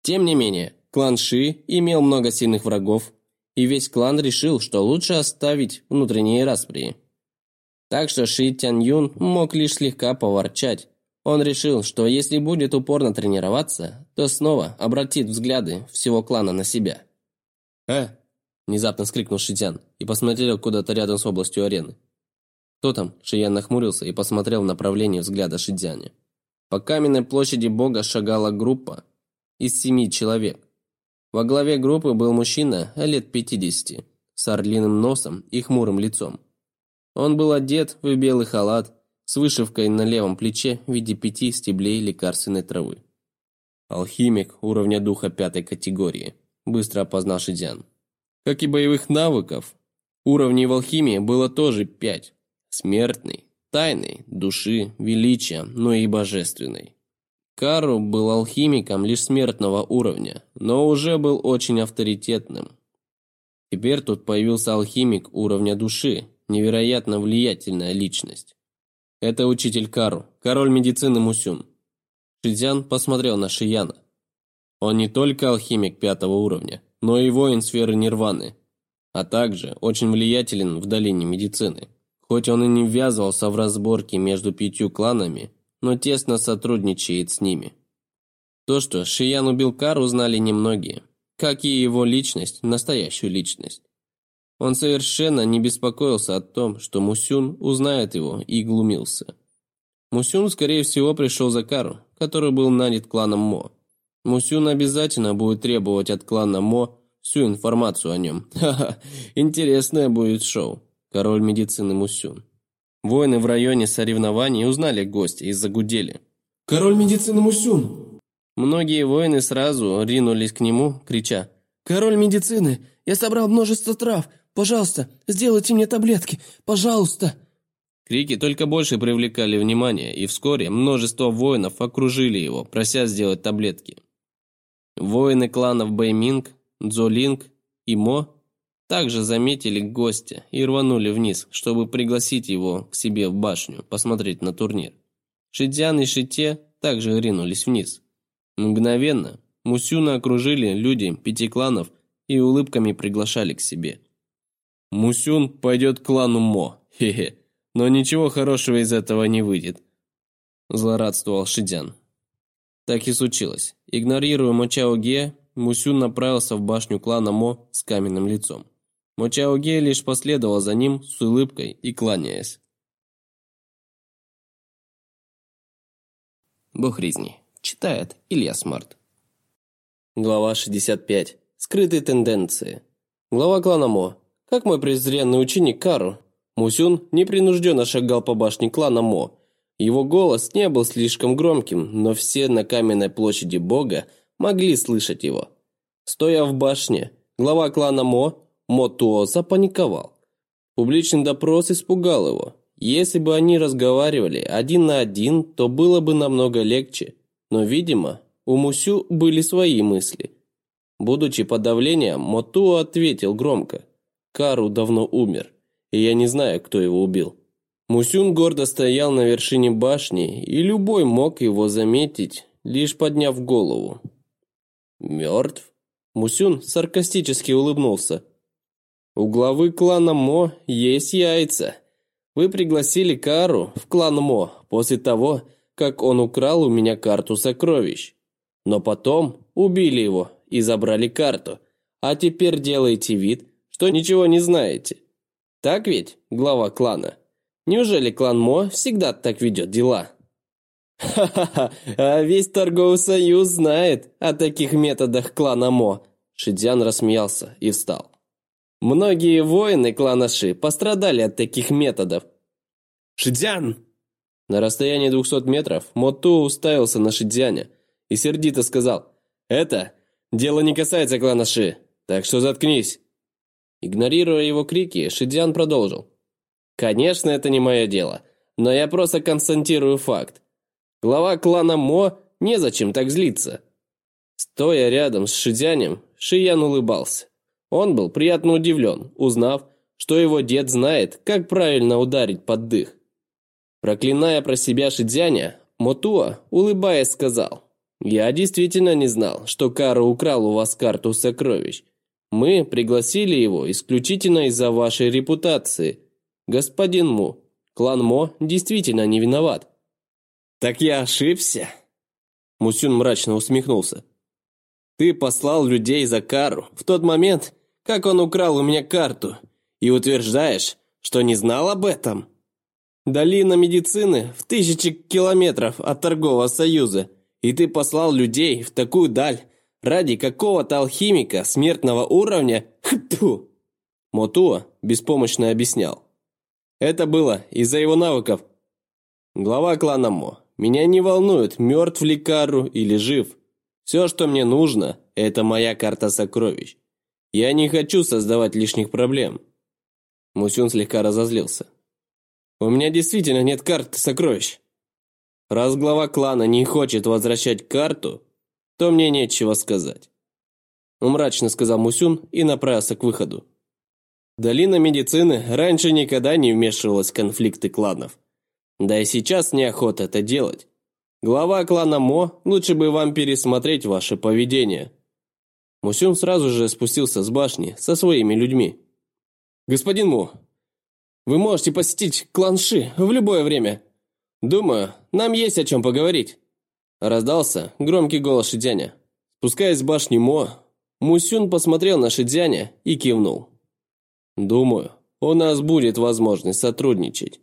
Тем не менее, клан Ши имел много сильных врагов, и весь клан решил, что лучше оставить внутренние распри. Так что Ши Тянь Юн мог лишь слегка поворчать. Он решил, что если будет упорно тренироваться, то снова обратит взгляды всего клана на себя. «Э, Внезапно скрикнул Шитян и посмотрел куда-то рядом с областью арены. «Кто там?» Шиян нахмурился и посмотрел в направлении взгляда Шидзяня. По каменной площади бога шагала группа из семи человек. Во главе группы был мужчина лет пятидесяти, с орлиным носом и хмурым лицом. Он был одет в белый халат с вышивкой на левом плече в виде пяти стеблей лекарственной травы. Алхимик уровня духа пятой категории, быстро опознал Шидзян. Как и боевых навыков, уровней в алхимии было тоже пять. Смертный, тайный, души, величия, но и божественный. Кару был алхимиком лишь смертного уровня, но уже был очень авторитетным. Теперь тут появился алхимик уровня души, невероятно влиятельная личность. Это учитель Кару, король медицины Мусюн. Шидзян посмотрел на Шияна. Он не только алхимик пятого уровня, но и воин сферы Нирваны, а также очень влиятелен в долине медицины. Хоть он и не ввязывался в разборки между пятью кланами, но тесно сотрудничает с ними. То, что Шиян убил Кару, знали немногие, как и его личность, настоящую личность. Он совершенно не беспокоился о том, что Мусюн узнает его и глумился. Мусюн, скорее всего, пришел за Кару, который был нанят кланом Мо. Мусюн обязательно будет требовать от клана Мо всю информацию о нем. Ха-ха, интересное будет шоу. Король медицины Мусюн. Воины в районе соревнований узнали гостя и загудели. «Король медицины Мусюн!» Многие воины сразу ринулись к нему, крича. «Король медицины! Я собрал множество трав! Пожалуйста, сделайте мне таблетки! Пожалуйста!» Крики только больше привлекали внимание, и вскоре множество воинов окружили его, прося сделать таблетки. Воины кланов Бэйминг, Дзолинг и Мо также заметили гостя и рванули вниз, чтобы пригласить его к себе в башню посмотреть на турнир. Шидзян и Шите также ринулись вниз. Мгновенно Мусюна окружили люди пяти кланов и улыбками приглашали к себе. Мусюн пойдет к клану Мо, хе-хе, но ничего хорошего из этого не выйдет. – злорадствовал Шидян. Так и случилось. Игнорируя Мочао Ге, Мусюн направился в башню клана Мо с каменным лицом. Мочао Ге лишь последовал за ним с улыбкой и кланяясь. Бог резни. Читает Илья Смарт. Глава 65. Скрытые тенденции. Глава клана Мо. Как мой презренный ученик Кару. Мусюн непринужденно шагал по башне клана Мо. Его голос не был слишком громким, но все на каменной площади бога могли слышать его. Стоя в башне, глава клана Мо, Мо Туо, запаниковал. Публичный допрос испугал его. Если бы они разговаривали один на один, то было бы намного легче. Но, видимо, у Мусю были свои мысли. Будучи под давлением, Мотуо ответил громко. «Кару давно умер, и я не знаю, кто его убил». Мусюн гордо стоял на вершине башни, и любой мог его заметить, лишь подняв голову. «Мертв?» Мусюн саркастически улыбнулся. «У главы клана Мо есть яйца. Вы пригласили Кару в клан Мо после того, как он украл у меня карту сокровищ. Но потом убили его и забрали карту, а теперь делаете вид, что ничего не знаете. Так ведь, глава клана? Неужели клан Мо всегда так ведет дела?» «Ха-ха-ха, а весь торговый союз знает о таких методах клана Мо!» Шидзян рассмеялся и встал. «Многие воины клана Ши пострадали от таких методов». «Шидзян!» На расстоянии двухсот метров Моту уставился на Шидзяня и сердито сказал «Это дело не касается клана Ши, так что заткнись». Игнорируя его крики, Шидзян продолжил. «Конечно, это не мое дело, но я просто констатирую факт. Глава клана Мо незачем так злиться. Стоя рядом с Шидянем, Шиян улыбался. Он был приятно удивлен, узнав, что его дед знает, как правильно ударить под дых. Проклиная про себя Шидзяня, Мотуа, улыбаясь, сказал, «Я действительно не знал, что Кара украл у вас карту сокровищ. Мы пригласили его исключительно из-за вашей репутации. Господин Му, клан Мо действительно не виноват. «Так я ошибся?» Мусюн мрачно усмехнулся. «Ты послал людей за Кару в тот момент, как он украл у меня карту, и утверждаешь, что не знал об этом?» Долина медицины в тысячи километров от торгового союза, и ты послал людей в такую даль ради какого-то алхимика смертного уровня? Хту! Мотуа беспомощно объяснял. Это было из-за его навыков. Глава клана Мо меня не волнует, мертв ли Кару или жив. Все, что мне нужно, это моя карта сокровищ. Я не хочу создавать лишних проблем. Мусюн слегка разозлился. У меня действительно нет карты сокровищ. Раз глава клана не хочет возвращать карту, то мне нечего сказать. Мрачно сказал Мусюн и направился к выходу. Долина медицины раньше никогда не вмешивалась в конфликты кланов. Да и сейчас неохота это делать. Глава клана Мо, лучше бы вам пересмотреть ваше поведение. Мусюн сразу же спустился с башни со своими людьми. «Господин Мо, вы можете посетить клан Ши в любое время. Думаю, нам есть о чем поговорить». Раздался громкий голос Шидяня. Спускаясь с башни Мо, Мусюн посмотрел на Шидяня и кивнул. «Думаю, у нас будет возможность сотрудничать.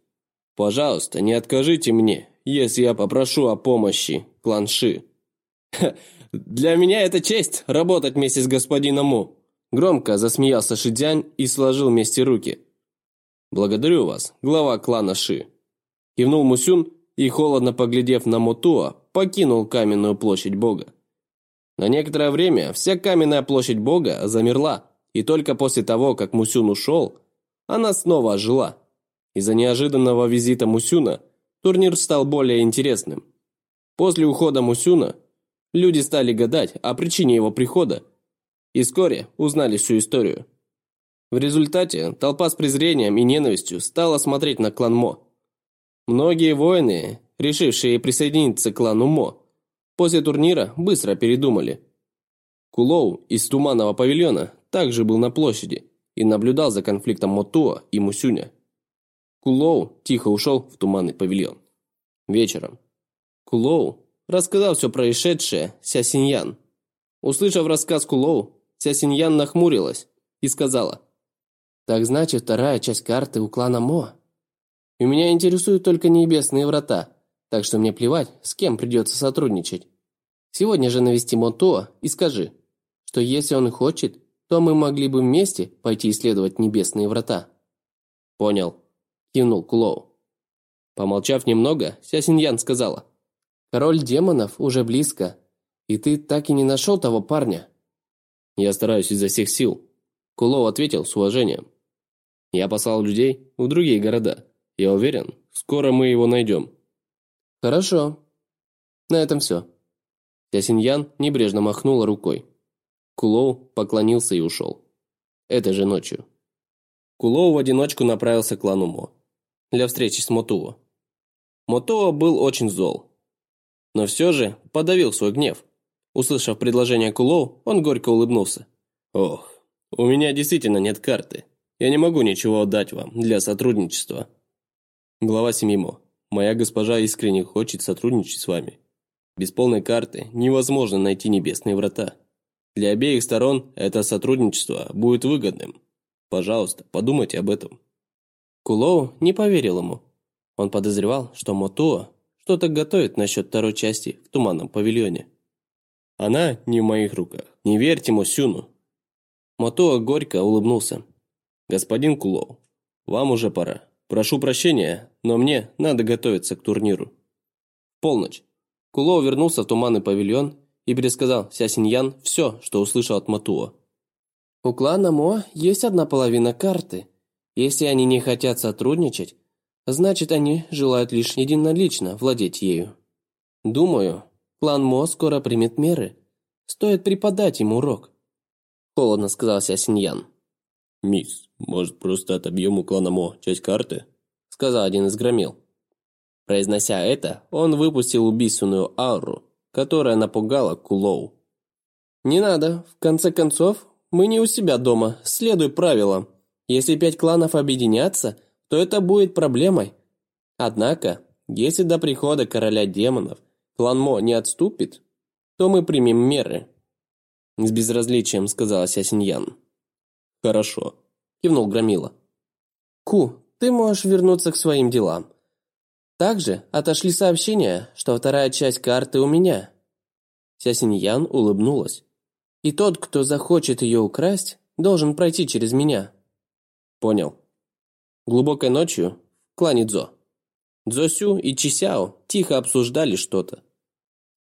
Пожалуйста, не откажите мне, если я попрошу о помощи, кланши. Для меня это честь работать вместе с господином Му. Громко засмеялся Шидзянь и сложил вместе руки. Благодарю вас, глава клана Ши. Кивнул Мусюн и, холодно поглядев на Мутуа, покинул каменную площадь бога. На некоторое время вся каменная площадь бога замерла, и только после того, как Мусюн ушел, она снова ожила. Из-за неожиданного визита Мусюна турнир стал более интересным. После ухода Мусюна люди стали гадать о причине его прихода и вскоре узнали всю историю. В результате толпа с презрением и ненавистью стала смотреть на клан Мо. Многие воины, решившие присоединиться к клану Мо, после турнира быстро передумали. Кулоу из Туманного павильона также был на площади и наблюдал за конфликтом Мотуа и Мусюня. Кулоу тихо ушел в туманный павильон. Вечером. Кулоу рассказал все происшедшее Сясиньян. Услышав рассказ Кулоу, Сясиньян нахмурилась и сказала, «Так значит, вторая часть карты у клана Мо. И меня интересуют только небесные врата, так что мне плевать, с кем придется сотрудничать. Сегодня же навести Мотуо и скажи, что если он хочет, то мы могли бы вместе пойти исследовать небесные врата». «Понял», – кивнул Кулоу. Помолчав немного, Сясиньян сказала, «Король демонов уже близко, и ты так и не нашел того парня». «Я стараюсь изо всех сил», – Кулоу ответил с уважением. «Я послал людей в другие города. Я уверен, скоро мы его найдем». «Хорошо. На этом все». Сясиньян небрежно махнула рукой. Кулоу поклонился и ушел. Этой же ночью. Кулоу в одиночку направился к клану Мо для встречи с Мотуо. Мотуо был очень зол. Но все же подавил свой гнев. Услышав предложение Кулоу, он горько улыбнулся. «Ох, у меня действительно нет карты. Я не могу ничего отдать вам для сотрудничества». Глава семьи Мо. Моя госпожа искренне хочет сотрудничать с вами. Без полной карты невозможно найти небесные врата. Для обеих сторон это сотрудничество будет выгодным. Пожалуйста, подумайте об этом». Кулоу не поверил ему. Он подозревал, что Мотуо что-то готовит насчет второй части в Туманном павильоне. «Она не в моих руках. Не верьте Мосюну». Мотуо горько улыбнулся. «Господин Кулоу, вам уже пора. Прошу прощения, но мне надо готовиться к турниру». Полночь. Кулоу вернулся в Туманный павильон и пересказал Ся Синьян все, что услышал от Матуо. «У клана Мо есть одна половина карты. Если они не хотят сотрудничать, значит, они желают лишь единолично владеть ею. Думаю, клан Мо скоро примет меры. Стоит преподать им урок», – холодно сказал Ся Синьян. «Мисс, может, просто отобьем у клана Мо часть карты?» – сказал один из громил. Произнося это, он выпустил убийственную ауру, которая напугала Кулоу. «Не надо. В конце концов, мы не у себя дома. Следуй правилам. Если пять кланов объединятся, то это будет проблемой. Однако, если до прихода короля демонов клан Мо не отступит, то мы примем меры». С безразличием сказала Сясиньян. «Хорошо», – кивнул Громила. «Ку, ты можешь вернуться к своим делам. Также отошли сообщения, что вторая часть карты у меня. Сясиньян улыбнулась. И тот, кто захочет ее украсть, должен пройти через меня. Понял. Глубокой ночью в клане Дзо. Дзосю и Чисяо тихо обсуждали что-то.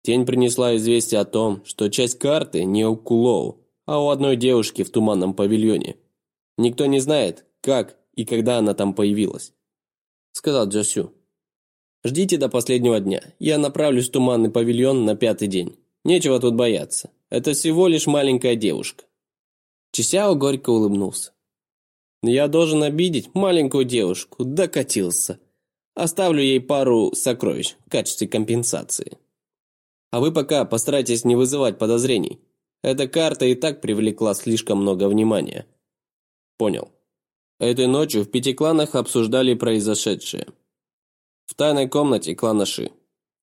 Тень принесла известие о том, что часть карты не у Кулоу, а у одной девушки в туманном павильоне. Никто не знает, как и когда она там появилась. Сказал Дзосю. Ждите до последнего дня. Я направлюсь в туманный павильон на пятый день. Нечего тут бояться. Это всего лишь маленькая девушка». Чисяо горько улыбнулся. «Я должен обидеть маленькую девушку. Докатился. Оставлю ей пару сокровищ в качестве компенсации. А вы пока постарайтесь не вызывать подозрений. Эта карта и так привлекла слишком много внимания». «Понял». Этой ночью в пяти кланах обсуждали произошедшее – в тайной комнате клана Ши.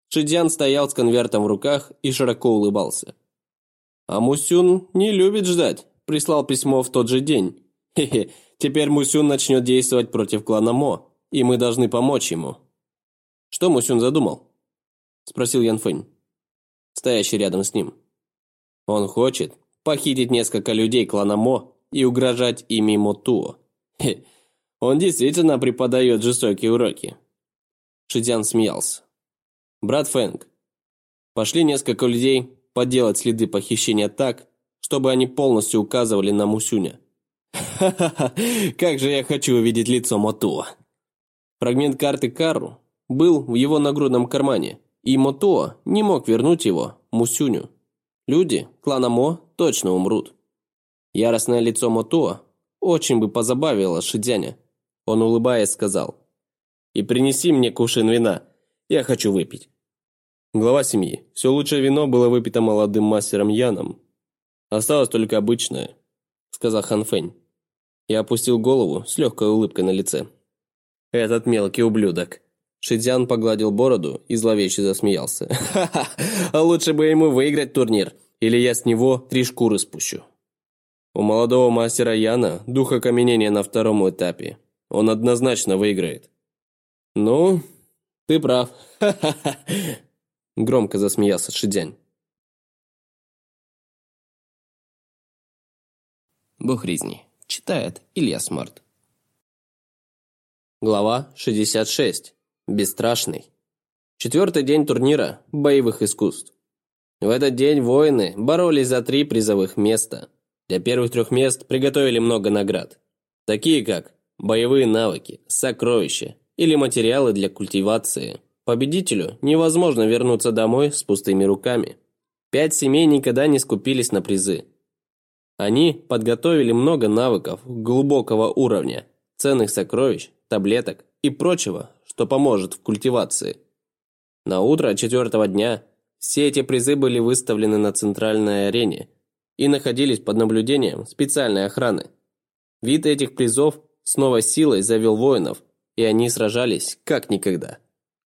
Шидзян стоял с конвертом в руках и широко улыбался. А Мусюн не любит ждать, прислал письмо в тот же день. Хе-хе, теперь Мусюн начнет действовать против клана Мо, и мы должны помочь ему. Что Мусюн задумал? Спросил Ян Фэнь, стоящий рядом с ним. Он хочет похитить несколько людей клана Мо и угрожать ими Мотуо. Хе, он действительно преподает жестокие уроки. Шидзян смеялся. «Брат Фэнг, пошли несколько людей поделать следы похищения так, чтобы они полностью указывали на Мусюня». «Ха-ха-ха, как же я хочу увидеть лицо Мотуа!» Фрагмент карты Кару был в его нагрудном кармане, и Мотуа не мог вернуть его Мусюню. Люди клана Мо точно умрут. Яростное лицо Мотуа очень бы позабавило Шидзяня. Он, улыбаясь, сказал – и принеси мне кувшин вина. Я хочу выпить». Глава семьи. Все лучшее вино было выпито молодым мастером Яном. Осталось только обычное, сказал Хан Фэнь. Я опустил голову с легкой улыбкой на лице. Этот мелкий ублюдок. Шидзян погладил бороду и зловеще засмеялся. «Ха-ха! Лучше бы ему выиграть турнир, или я с него три шкуры спущу». У молодого мастера Яна дух окаменения на втором этапе. Он однозначно выиграет. «Ну, ты прав. Ха-ха-ха!» Громко засмеялся Шидзянь. Бог резни. Читает Илья Смарт. Глава 66. Бесстрашный. Четвертый день турнира боевых искусств. В этот день воины боролись за три призовых места. Для первых трех мест приготовили много наград. Такие как боевые навыки, сокровища или материалы для культивации. Победителю невозможно вернуться домой с пустыми руками. Пять семей никогда не скупились на призы. Они подготовили много навыков глубокого уровня, ценных сокровищ, таблеток и прочего, что поможет в культивации. На утро четвертого дня все эти призы были выставлены на центральной арене и находились под наблюдением специальной охраны. Вид этих призов с новой силой завел воинов, и они сражались как никогда.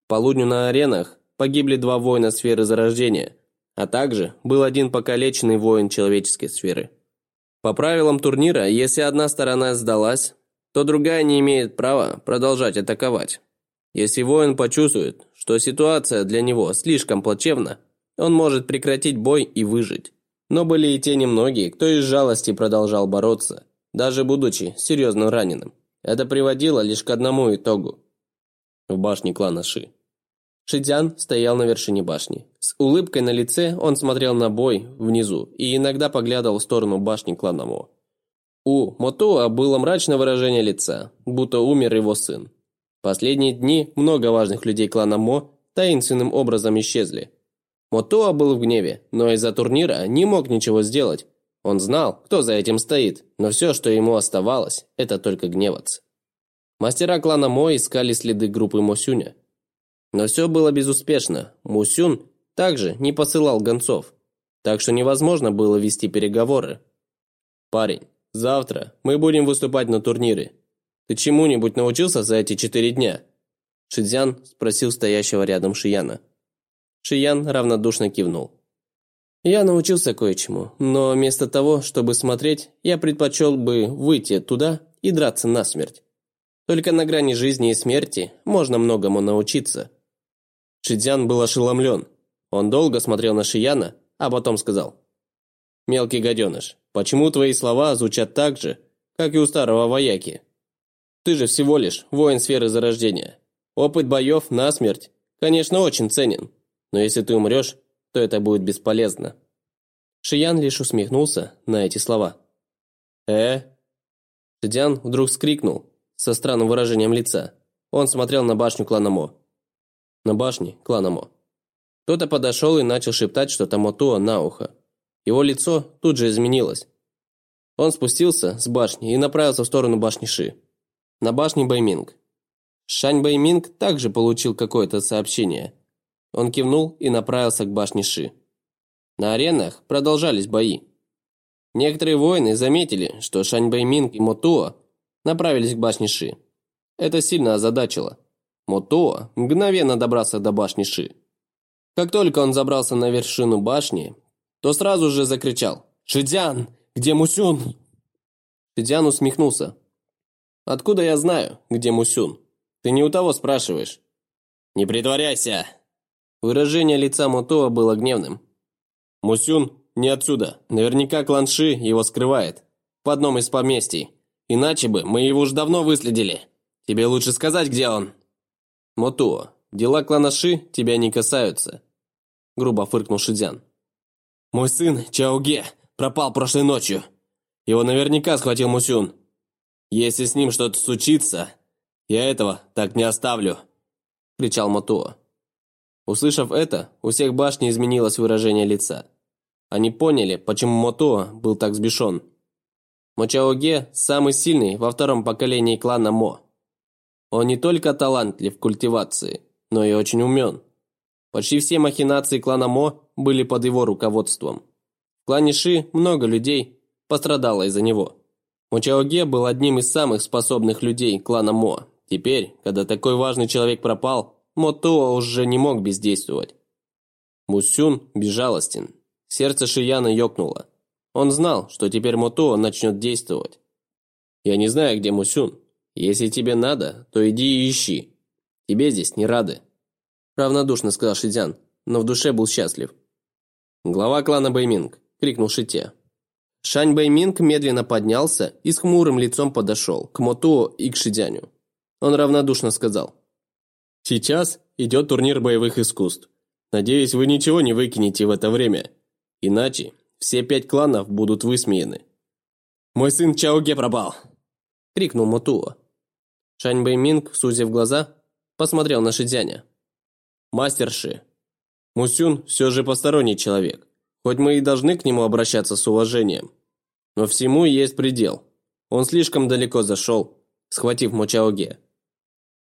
полудню на аренах погибли два воина сферы зарождения, а также был один покалеченный воин человеческой сферы. По правилам турнира, если одна сторона сдалась, то другая не имеет права продолжать атаковать. Если воин почувствует, что ситуация для него слишком плачевна, он может прекратить бой и выжить. Но были и те немногие, кто из жалости продолжал бороться, даже будучи серьезно раненым. Это приводило лишь к одному итогу. В башне клана Ши. Шидзян стоял на вершине башни. С улыбкой на лице он смотрел на бой внизу и иногда поглядывал в сторону башни клана Мо. У Мотуа было мрачное выражение лица, будто умер его сын. Последние дни много важных людей клана Мо таинственным образом исчезли. Мотуа был в гневе, но из-за турнира не мог ничего сделать. Он знал, кто за этим стоит, но все, что ему оставалось, это только гневаться. Мастера клана Мо искали следы группы Мосюня. Но все было безуспешно. Мусюн также не посылал гонцов, так что невозможно было вести переговоры. «Парень, Завтра мы будем выступать на турнире. Ты чему-нибудь научился за эти четыре дня?» Шидзян спросил стоящего рядом Шияна. Шиян равнодушно кивнул. «Я научился кое-чему, но вместо того, чтобы смотреть, я предпочел бы выйти туда и драться насмерть. Только на грани жизни и смерти можно многому научиться». Шидзян был ошеломлен. Он долго смотрел на Шияна, а потом сказал. «Мелкий гаденыш, Почему твои слова звучат так же, как и у старого вояки? Ты же всего лишь воин сферы зарождения. Опыт боев насмерть, конечно, очень ценен, но если ты умрешь, то это будет бесполезно». Шиян лишь усмехнулся на эти слова. «Э?» Шидян вдруг скрикнул со странным выражением лица. Он смотрел на башню клана Мо. На башне клана Мо. Кто-то подошел и начал шептать что-то Мотуа на ухо. Его лицо тут же изменилось. Он спустился с башни и направился в сторону башни Ши. На башне Байминг. Шань Байминг также получил какое-то сообщение. Он кивнул и направился к башне Ши. На аренах продолжались бои. Некоторые воины заметили, что Шань Байминг и Мотуо направились к башне Ши. Это сильно озадачило. Мотуо мгновенно добрался до башни Ши. Как только он забрался на вершину башни, то сразу же закричал «Шидзян, где Мусюн?» Шидзян усмехнулся. «Откуда я знаю, где Мусюн? Ты не у того спрашиваешь». «Не притворяйся!» Выражение лица Мотоа было гневным. «Мусюн не отсюда. Наверняка клан Ши его скрывает. В одном из поместий. Иначе бы мы его уж давно выследили. Тебе лучше сказать, где он». «Мотуо, дела клана Ши тебя не касаются», – грубо фыркнул Шидзян. Мой сын Чаоге пропал прошлой ночью. Его наверняка схватил Мусюн. Если с ним что-то случится, я этого так не оставлю», – кричал Матуо. Услышав это, у всех башни изменилось выражение лица. Они поняли, почему Мотуо был так взбешен. Мочаоге – самый сильный во втором поколении клана Мо. Он не только талантлив в культивации, но и очень умен. Почти все махинации клана Мо были под его руководством. В клане Ши много людей пострадало из-за него. Мучаоге был одним из самых способных людей клана Мо. Теперь, когда такой важный человек пропал, Мотуо уже не мог бездействовать. Мусюн безжалостен. Сердце Шияна ёкнуло. Он знал, что теперь Мотуо начнет действовать. «Я не знаю, где Мусюн. Если тебе надо, то иди и ищи. Тебе здесь не рады». Равнодушно сказал Шидзян, но в душе был счастлив. «Глава клана Бэйминг!» – крикнул Шите. Шай Бэйминг медленно поднялся и с хмурым лицом подошел к Мотуо и к Шидзяну. Он равнодушно сказал. «Сейчас идет турнир боевых искусств. Надеюсь, вы ничего не выкинете в это время. Иначе все пять кланов будут высмеяны». «Мой сын Чаоге пропал!» – крикнул Мотуо. Шань Бэйминг, сузив глаза, посмотрел на Шидзяня. «Мастер Ши, Мусюн все же посторонний человек, хоть мы и должны к нему обращаться с уважением. Но всему есть предел. Он слишком далеко зашел, схватив Мочаоге.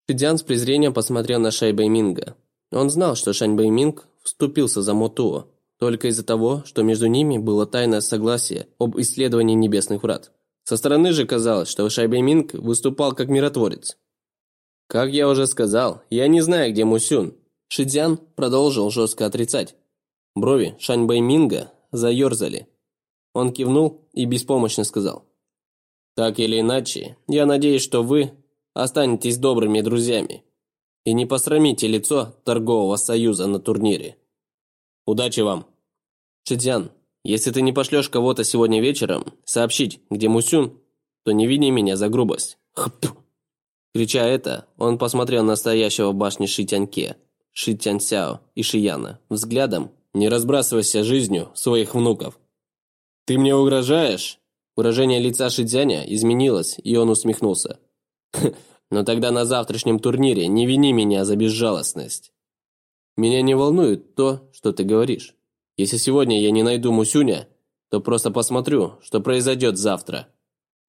Шидзян с презрением посмотрел на Шай Бэйминга. Он знал, что Шай Бэйминг вступился за Мотуо, только из-за того, что между ними было тайное согласие об исследовании небесных врат. Со стороны же казалось, что Шай Бэйминг выступал как миротворец. «Как я уже сказал, я не знаю, где Мусюн». Шидзян продолжил жестко отрицать. Брови Шай Бэйминга заерзали. Он кивнул и беспомощно сказал. «Так или иначе, я надеюсь, что вы останетесь добрыми друзьями и не посрамите лицо торгового союза на турнире. Удачи вам!» «Шидзян, если ты не пошлешь кого-то сегодня вечером сообщить, где Мусюн, то не вини меня за грубость». Хп. Крича это, он посмотрел на стоящего в башне Шитяньке, Шитяньсяо и Шияна взглядом, не разбрасывайся жизнью своих внуков. «Ты мне угрожаешь?» Выражение лица Шидзяня изменилось, и он усмехнулся. «Но тогда на завтрашнем турнире не вини меня за безжалостность. Меня не волнует то, что ты говоришь. Если сегодня я не найду Мусюня, то просто посмотрю, что произойдет завтра».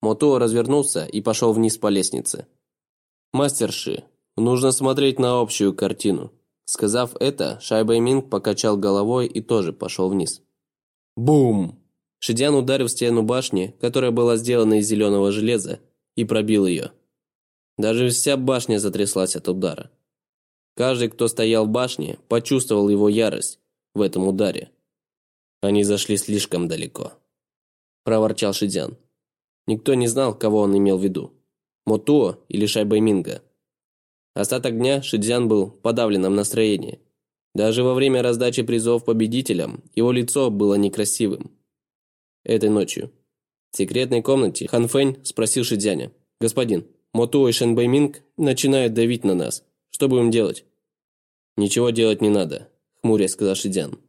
Мото развернулся и пошел вниз по лестнице. «Мастерши, нужно смотреть на общую картину». Сказав это, Шайбай Минг покачал головой и тоже пошел вниз. Бум! Шидян ударил в стену башни, которая была сделана из зеленого железа, и пробил ее. Даже вся башня затряслась от удара. Каждый, кто стоял в башне, почувствовал его ярость в этом ударе. Они зашли слишком далеко. Проворчал Шидзян. Никто не знал, кого он имел в виду. Мотуо или Шайбайминга. Остаток дня Шидзян был в подавленном настроении. Даже во время раздачи призов победителям его лицо было некрасивым. Этой ночью. В секретной комнате Хан Фэнь спросил Шидзяня. «Господин, Мотуо и Шэнбэйминг начинают давить на нас. Что будем делать?» «Ничего делать не надо», – хмурясь сказал Шидзян.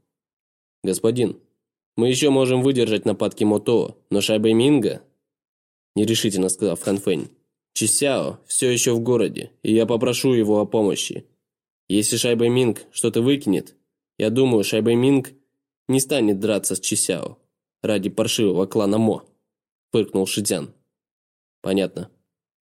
«Господин, мы еще можем выдержать нападки Мотоо, но Шайбэй Минга...» Нерешительно сказал Хан Фэнь. «Чисяо все еще в городе, и я попрошу его о помощи. Если Шай Бэйминг что-то выкинет, я думаю, Шай Бэйминг не станет драться с Чисяо ради паршивого клана Мо», фыркнул Шидзян. «Понятно».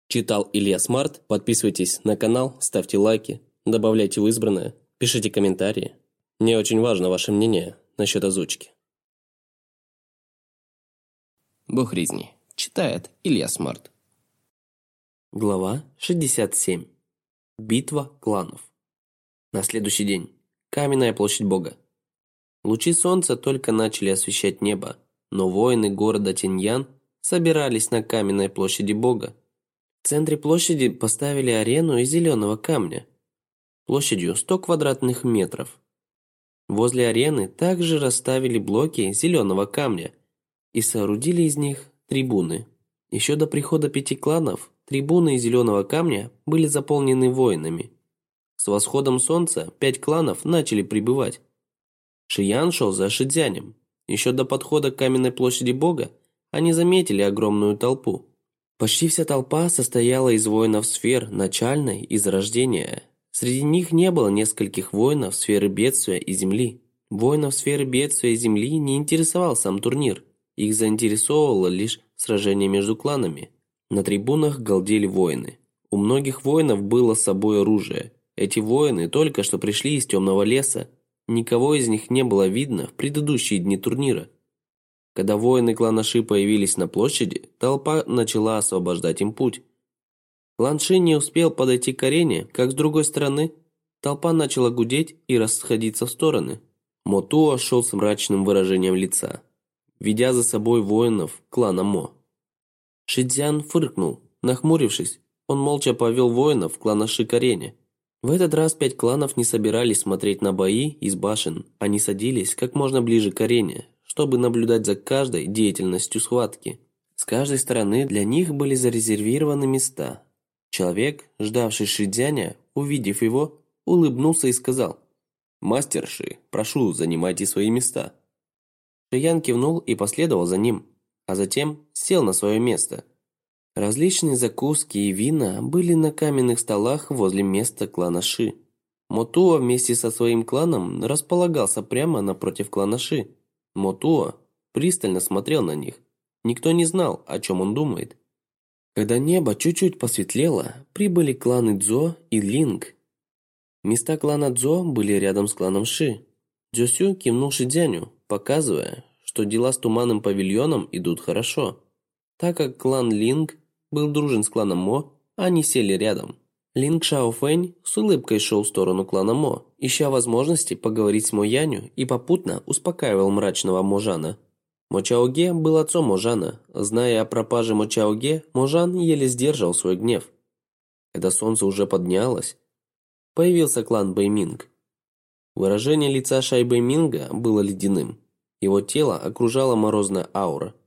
Читал Илья Смарт. Подписывайтесь на канал, ставьте лайки, добавляйте в избранное, пишите комментарии. Мне очень важно ваше мнение насчет озвучки. Бог резни. Читает Илья Смарт. Глава 67. Битва кланов. На следующий день. Каменная площадь Бога. Лучи солнца только начали освещать небо, но воины города Тиньян собирались на каменной площади Бога. В центре площади поставили арену из зеленого камня, площадью 100 квадратных метров. Возле арены также расставили блоки зеленого камня и соорудили из них трибуны. Еще до прихода пяти кланов трибуны из зеленого камня были заполнены воинами. С восходом солнца пять кланов начали прибывать. Шиян шел за Шидзянем. Еще до подхода к каменной площади бога они заметили огромную толпу. Почти вся толпа состояла из воинов сфер начальной и зарождения. Среди них не было нескольких воинов сферы бедствия и земли. Воинов сферы бедствия и земли не интересовал сам турнир. Их заинтересовывало лишь сражение между кланами. На трибунах галдели воины. У многих воинов было с собой оружие. Эти воины только что пришли из темного леса. Никого из них не было видно в предыдущие дни турнира. Когда воины клана Ши появились на площади, толпа начала освобождать им путь. Клан Ши не успел подойти к арене, как с другой стороны Толпа начала гудеть и расходиться в стороны. Мотуа шел с мрачным выражением лица, ведя за собой воинов клана Мо. Шидзян фыркнул, нахмурившись, он молча повел воинов клана Ши к арене. В этот раз пять кланов не собирались смотреть на бои из башен, они садились как можно ближе к арене, чтобы наблюдать за каждой деятельностью схватки. С каждой стороны для них были зарезервированы места. Человек, ждавший Шидзяня, увидев его, улыбнулся и сказал «Мастер Ши, прошу, занимайте свои места». Шиян кивнул и последовал за ним, а затем сел на свое место – Различные закуски и вина были на каменных столах возле места клана Ши. Мотуа вместе со своим кланом располагался прямо напротив клана Ши. Мотуа пристально смотрел на них. Никто не знал, о чем он думает. Когда небо чуть-чуть посветлело, прибыли кланы Дзо и Линг. Места клана Дзо были рядом с кланом Ши. Дзюсю кивнул Шидзяню, показывая, что дела с туманным павильоном идут хорошо. Так как клан Линг был дружен с кланом Мо, они сели рядом. Линг Шао Фэнь с улыбкой шел в сторону клана Мо, ища возможности поговорить с Мо Яню и попутно успокаивал мрачного Можана. Мо Чаоге был отцом Можана. Зная о пропаже Мо Чаоге, Можан еле сдерживал свой гнев. Когда солнце уже поднялось, появился клан Бэйминг. Выражение лица Шай Бэйминга было ледяным. Его тело окружала морозная аура –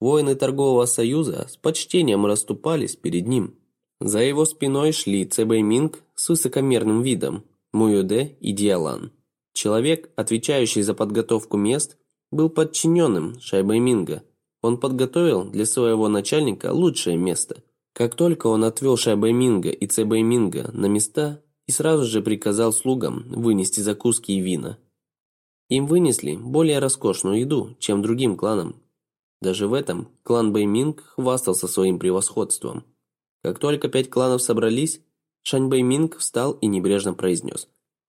Воины торгового союза с почтением расступались перед ним. За его спиной шли Цебэй Минг с высокомерным видом, Муюде и Диалан. Человек, отвечающий за подготовку мест, был подчиненным Шайбэй Минга. Он подготовил для своего начальника лучшее место. Как только он отвел Шайбэй Минга и Цебэй Минга на места и сразу же приказал слугам вынести закуски и вина. Им вынесли более роскошную еду, чем другим кланам, даже в этом клан Бэйминг хвастался своим превосходством. Как только пять кланов собрались, Шань Бэйминг встал и небрежно произнес.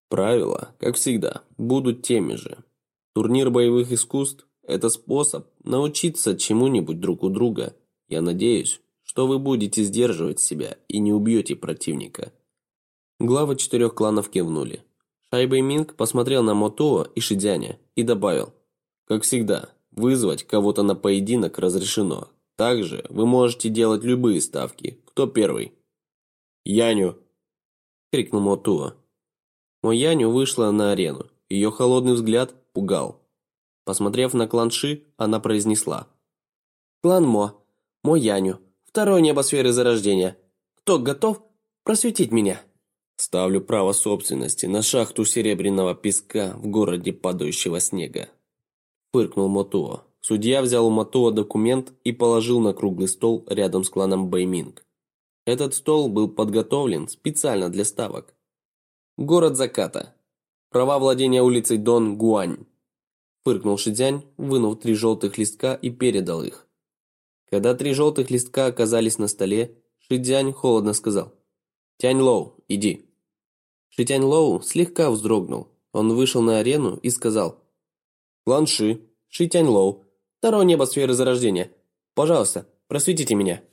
«Правила, как всегда, будут теми же. Турнир боевых искусств – это способ научиться чему-нибудь друг у друга. Я надеюсь, что вы будете сдерживать себя и не убьете противника». Главы четырех кланов кивнули. Шай Бэйминг посмотрел на Мотуо и Шидяня и добавил. «Как всегда, Вызвать кого-то на поединок разрешено. Также вы можете делать любые ставки. Кто первый? Яню! крикнул Мотуа. Мой Яню вышла на арену. Ее холодный взгляд пугал. Посмотрев на клан Ши, она произнесла. «Клан Мо, мой Яню, второй небосферы зарождения. Кто готов просветить меня?» «Ставлю право собственности на шахту серебряного песка в городе падающего снега», фыркнул Мотуо. Судья взял у Мотуо документ и положил на круглый стол рядом с кланом Бэйминг. Этот стол был подготовлен специально для ставок. Город заката. Права владения улицей Дон Гуань. Фыркнул Шидзянь, вынув три желтых листка и передал их. Когда три желтых листка оказались на столе, Шидзянь холодно сказал. «Тянь Лоу, иди». Шитянь Лоу слегка вздрогнул. Он вышел на арену и сказал Клан Ши, Ши Тянь Лоу, второе небо сферы зарождения. Пожалуйста, просветите меня.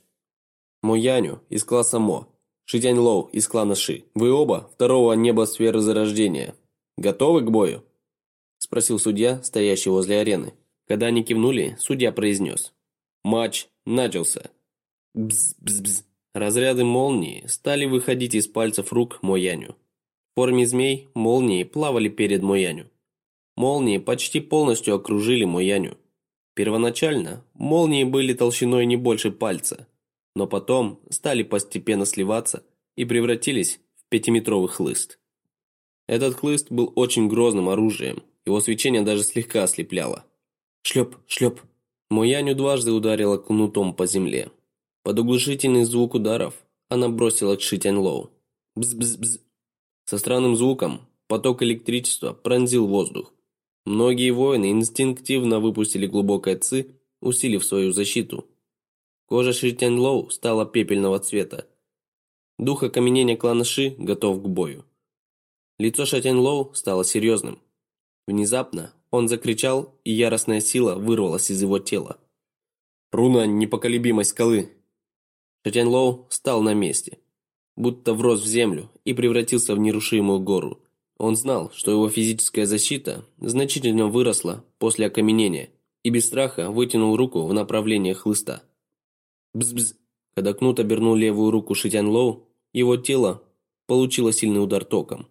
Мо Яню из класса Мо, Ши Тянь Лоу из клана Ши. Вы оба второго неба зарождения. Готовы к бою? Спросил судья, стоящий возле арены. Когда они кивнули, судья произнес. Матч начался. Бз-бз-бз. Разряды молнии стали выходить из пальцев рук Мояню. В форме змей молнии плавали перед Мояню. Молнии почти полностью окружили Мояню. Первоначально молнии были толщиной не больше пальца, но потом стали постепенно сливаться и превратились в пятиметровый хлыст. Этот хлыст был очень грозным оружием, его свечение даже слегка ослепляло. Шлеп, шлеп. Мояню дважды ударила кнутом по земле. Под оглушительный звук ударов она бросила к Шитяньлоу. Бз-бз-бз. Со странным звуком поток электричества пронзил воздух. Многие воины инстинктивно выпустили глубокое ци, усилив свою защиту. Кожа Ши стала пепельного цвета. Дух окаменения клана Ши готов к бою. Лицо Шатянь стало серьезным. Внезапно он закричал, и яростная сила вырвалась из его тела. «Руна непоколебимость скалы!» Шатянь Лоу встал на месте. будто врос в землю и превратился в нерушимую гору. Он знал, что его физическая защита значительно выросла после окаменения и без страха вытянул руку в направлении хлыста. Бз-бз. Когда Кнут обернул левую руку Шитян Лоу, его тело получило сильный удар током.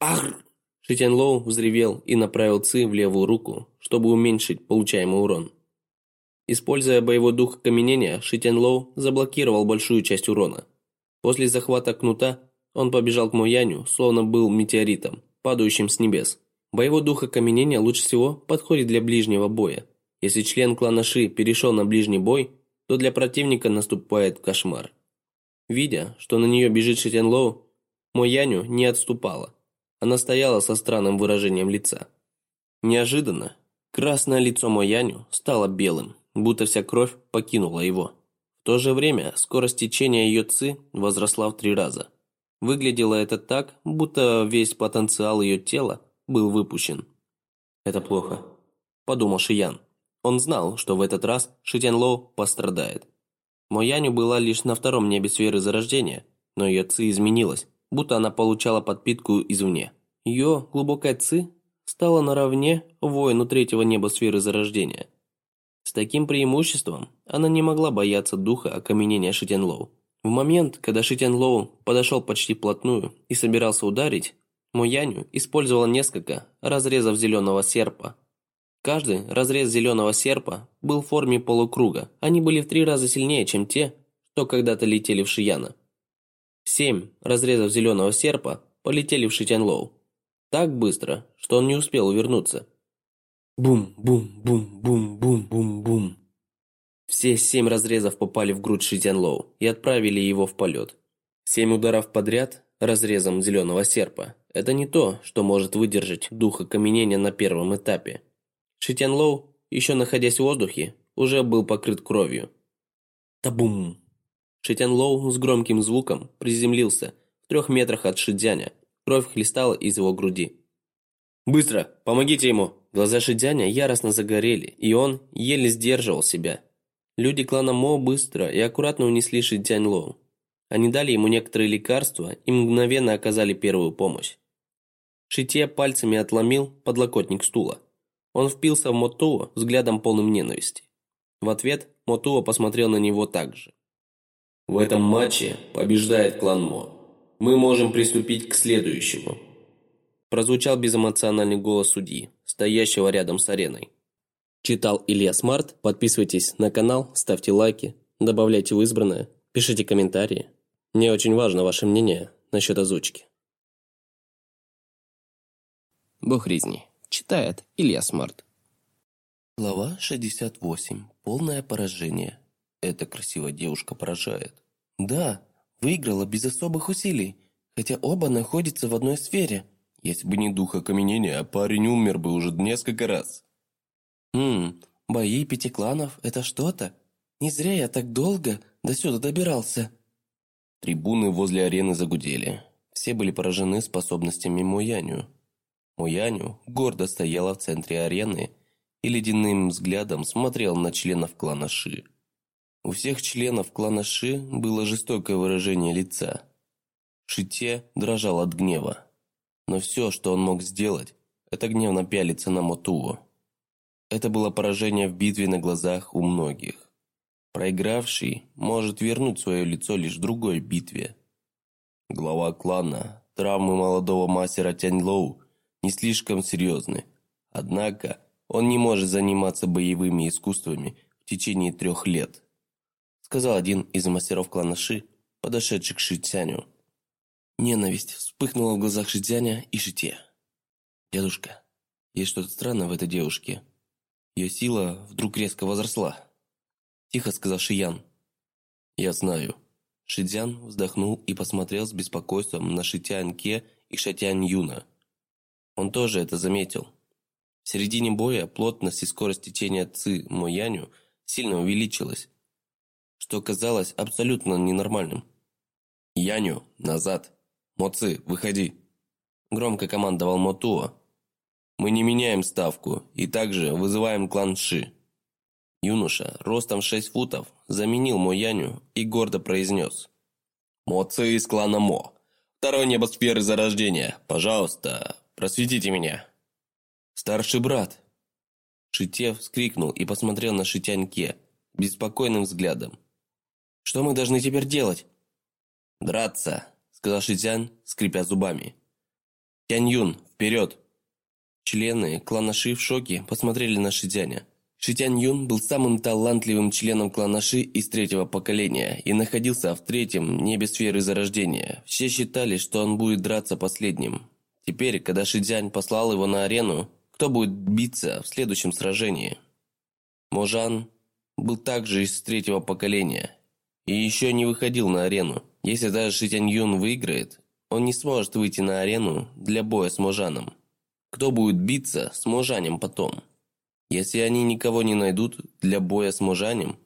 Ах! Шитян Лоу взревел и направил Ци в левую руку, чтобы уменьшить получаемый урон. Используя боевой дух окаменения, Шитян Лоу заблокировал большую часть урона. После захвата кнута он побежал к Мояню, словно был метеоритом, падающим с небес. Боевой дух окаменения лучше всего подходит для ближнего боя. Если член клана Ши перешел на ближний бой, то для противника наступает кошмар. Видя, что на нее бежит Шитян Лоу, Мояню не отступала. Она стояла со странным выражением лица. Неожиданно красное лицо Мояню стало белым будто вся кровь покинула его. В то же время скорость течения ее ци возросла в три раза. Выглядело это так, будто весь потенциал ее тела был выпущен. «Это плохо», – подумал Шиян. Он знал, что в этот раз Шитян Лоу пострадает. Мояню была лишь на втором небе сферы зарождения, но ее ци изменилась, будто она получала подпитку извне. Ее глубокая ци стала наравне воину третьего неба сферы зарождения. С таким преимуществом она не могла бояться духа окаменения Шитянлоу. В момент, когда Шитянлоу подошел почти вплотную и собирался ударить, Муяню использовал несколько разрезов зеленого серпа. Каждый разрез зеленого серпа был в форме полукруга. Они были в три раза сильнее, чем те, что когда-то летели в Шияна. Семь разрезов зеленого серпа полетели в Шитянлоу. Так быстро, что он не успел увернуться. Бум-бум-бум-бум-бум-бум-бум. Все семь разрезов попали в грудь Шитянлоу и отправили его в полет. Семь ударов подряд разрезом зеленого серпа – это не то, что может выдержать дух окаменения на первом этапе. Шитянлоу, еще находясь в воздухе, уже был покрыт кровью. Табум! Шитянлоу с громким звуком приземлился в трех метрах от Шидзяня. Кровь хлестала из его груди. «Быстро! Помогите ему!» Глаза Шидзяня яростно загорели, и он еле сдерживал себя. Люди клана Мо быстро и аккуратно унесли Шидзянь Лоу. Они дали ему некоторые лекарства и мгновенно оказали первую помощь. Шите пальцами отломил подлокотник стула. Он впился в Мотуо взглядом полным ненависти. В ответ Мотуо посмотрел на него так же. «В этом матче побеждает клан Мо. Мы можем приступить к следующему». Прозвучал безэмоциональный голос судьи стоящего рядом с ареной. Читал Илья Смарт. Подписывайтесь на канал, ставьте лайки, добавляйте в избранное, пишите комментарии. Мне очень важно ваше мнение насчет озвучки. Бог резни. Читает Илья Смарт. Глава 68. Полное поражение. Эта красивая девушка поражает. Да, выиграла без особых усилий, хотя оба находятся в одной сфере – если бы не дух окаменения, парень умер бы уже несколько раз. Хм, бои пяти кланов – это что-то. Не зря я так долго до сюда добирался. Трибуны возле арены загудели. Все были поражены способностями Мояню. Мояню гордо стояла в центре арены и ледяным взглядом смотрел на членов клана Ши. У всех членов клана Ши было жестокое выражение лица. Шите дрожал от гнева. Но все, что он мог сделать, это гневно пялиться на Мотуо. Это было поражение в битве на глазах у многих. Проигравший может вернуть свое лицо лишь в другой битве. Глава клана, травмы молодого мастера Тяньлоу не слишком серьезны. Однако он не может заниматься боевыми искусствами в течение трех лет, сказал один из мастеров клана Ши, подошедший к Ши Цяню. Ненависть вспыхнула в глазах Шидзяня и Шите. «Дедушка, есть что-то странное в этой девушке. Ее сила вдруг резко возросла», – тихо сказал Шиян. «Я знаю». Шидзян вздохнул и посмотрел с беспокойством на Шитянь Ке и Шатянь Юна. Он тоже это заметил. В середине боя плотность и скорость течения Ци Мояню сильно увеличилась, что казалось абсолютно ненормальным. «Яню, назад!» «Моци, выходи!» Громко командовал Мотуо. «Мы не меняем ставку и также вызываем клан Ши». Юноша, ростом 6 футов, заменил Мояню и гордо произнес. Моци из клана Мо. Второй небосферы зарождения. Пожалуйста, просветите меня. Старший брат. Шите вскрикнул и посмотрел на Шитяньке беспокойным взглядом. Что мы должны теперь делать? Драться, сказал Шитян, скрипя зубами. Тянь Юн, вперед! Члены клана Ши в шоке посмотрели на Шитяня. Шитянь Юн был самым талантливым членом клана Ши из третьего поколения и находился в третьем небе сферы зарождения. Все считали, что он будет драться последним. Теперь, когда Шитянь послал его на арену, кто будет биться в следующем сражении? Можан был также из третьего поколения и еще не выходил на арену. Если даже Шитянь Юн выиграет, он не сможет выйти на арену для боя с Можаном. Кто будет биться с Можанем потом? Если они никого не найдут для боя с Можанем,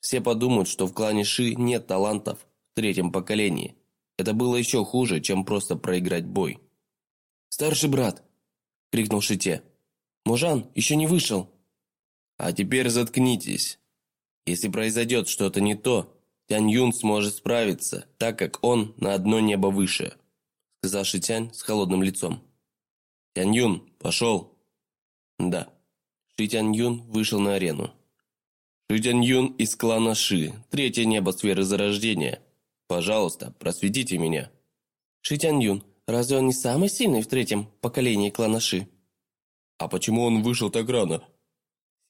все подумают, что в клане Ши нет талантов в третьем поколении. Это было еще хуже, чем просто проиграть бой. «Старший брат!» – крикнул Шите. «Можан еще не вышел!» «А теперь заткнитесь. Если произойдет что-то не то, Тянь Юн сможет справиться, так как он на одно небо выше», – сказал Шитянь с холодным лицом. «Тянь Юн, пошел!» «Да». Ши Тянь Юн вышел на арену. Ши Тянь Юн из клана Ши, третье небо сферы зарождения. Пожалуйста, просветите меня. Ши Тянь Юн, разве он не самый сильный в третьем поколении клана Ши? А почему он вышел так рано?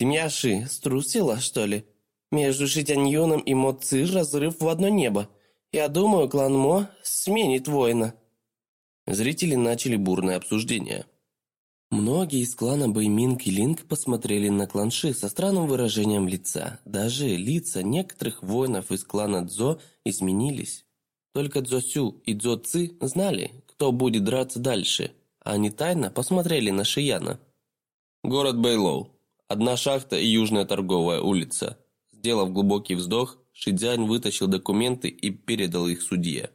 Семья Ши струсила, что ли? Между Ши Тянь Юном и Мо Ци разрыв в одно небо. Я думаю, клан Мо сменит воина. Зрители начали бурное обсуждение. Многие из клана Бэйминг и Линк посмотрели на клан Ши со странным выражением лица. Даже лица некоторых воинов из клана Цзо изменились. Только Цзо Сю и Цзо Ци знали, кто будет драться дальше, они тайно посмотрели на Шияна. Город Бэйлоу. Одна шахта и южная торговая улица. Сделав глубокий вздох, Шидзянь вытащил документы и передал их судье.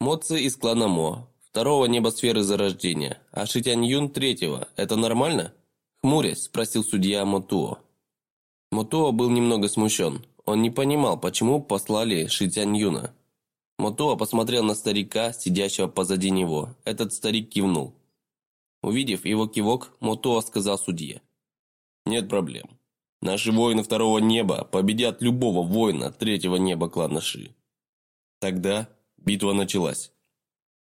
Моци из клана Мо, второго неба сферы зарождения, а Шитянь Юн третьего. Это нормально? Хмурясь, спросил судья Мотуо. Мотуо был немного смущен. Он не понимал, почему послали Шитянь Юна. Мотуо посмотрел на старика, сидящего позади него. Этот старик кивнул. Увидев его кивок, Мотуо сказал судье. «Нет проблем. Наши воины второго неба победят любого воина третьего неба клана Ши». Тогда битва началась.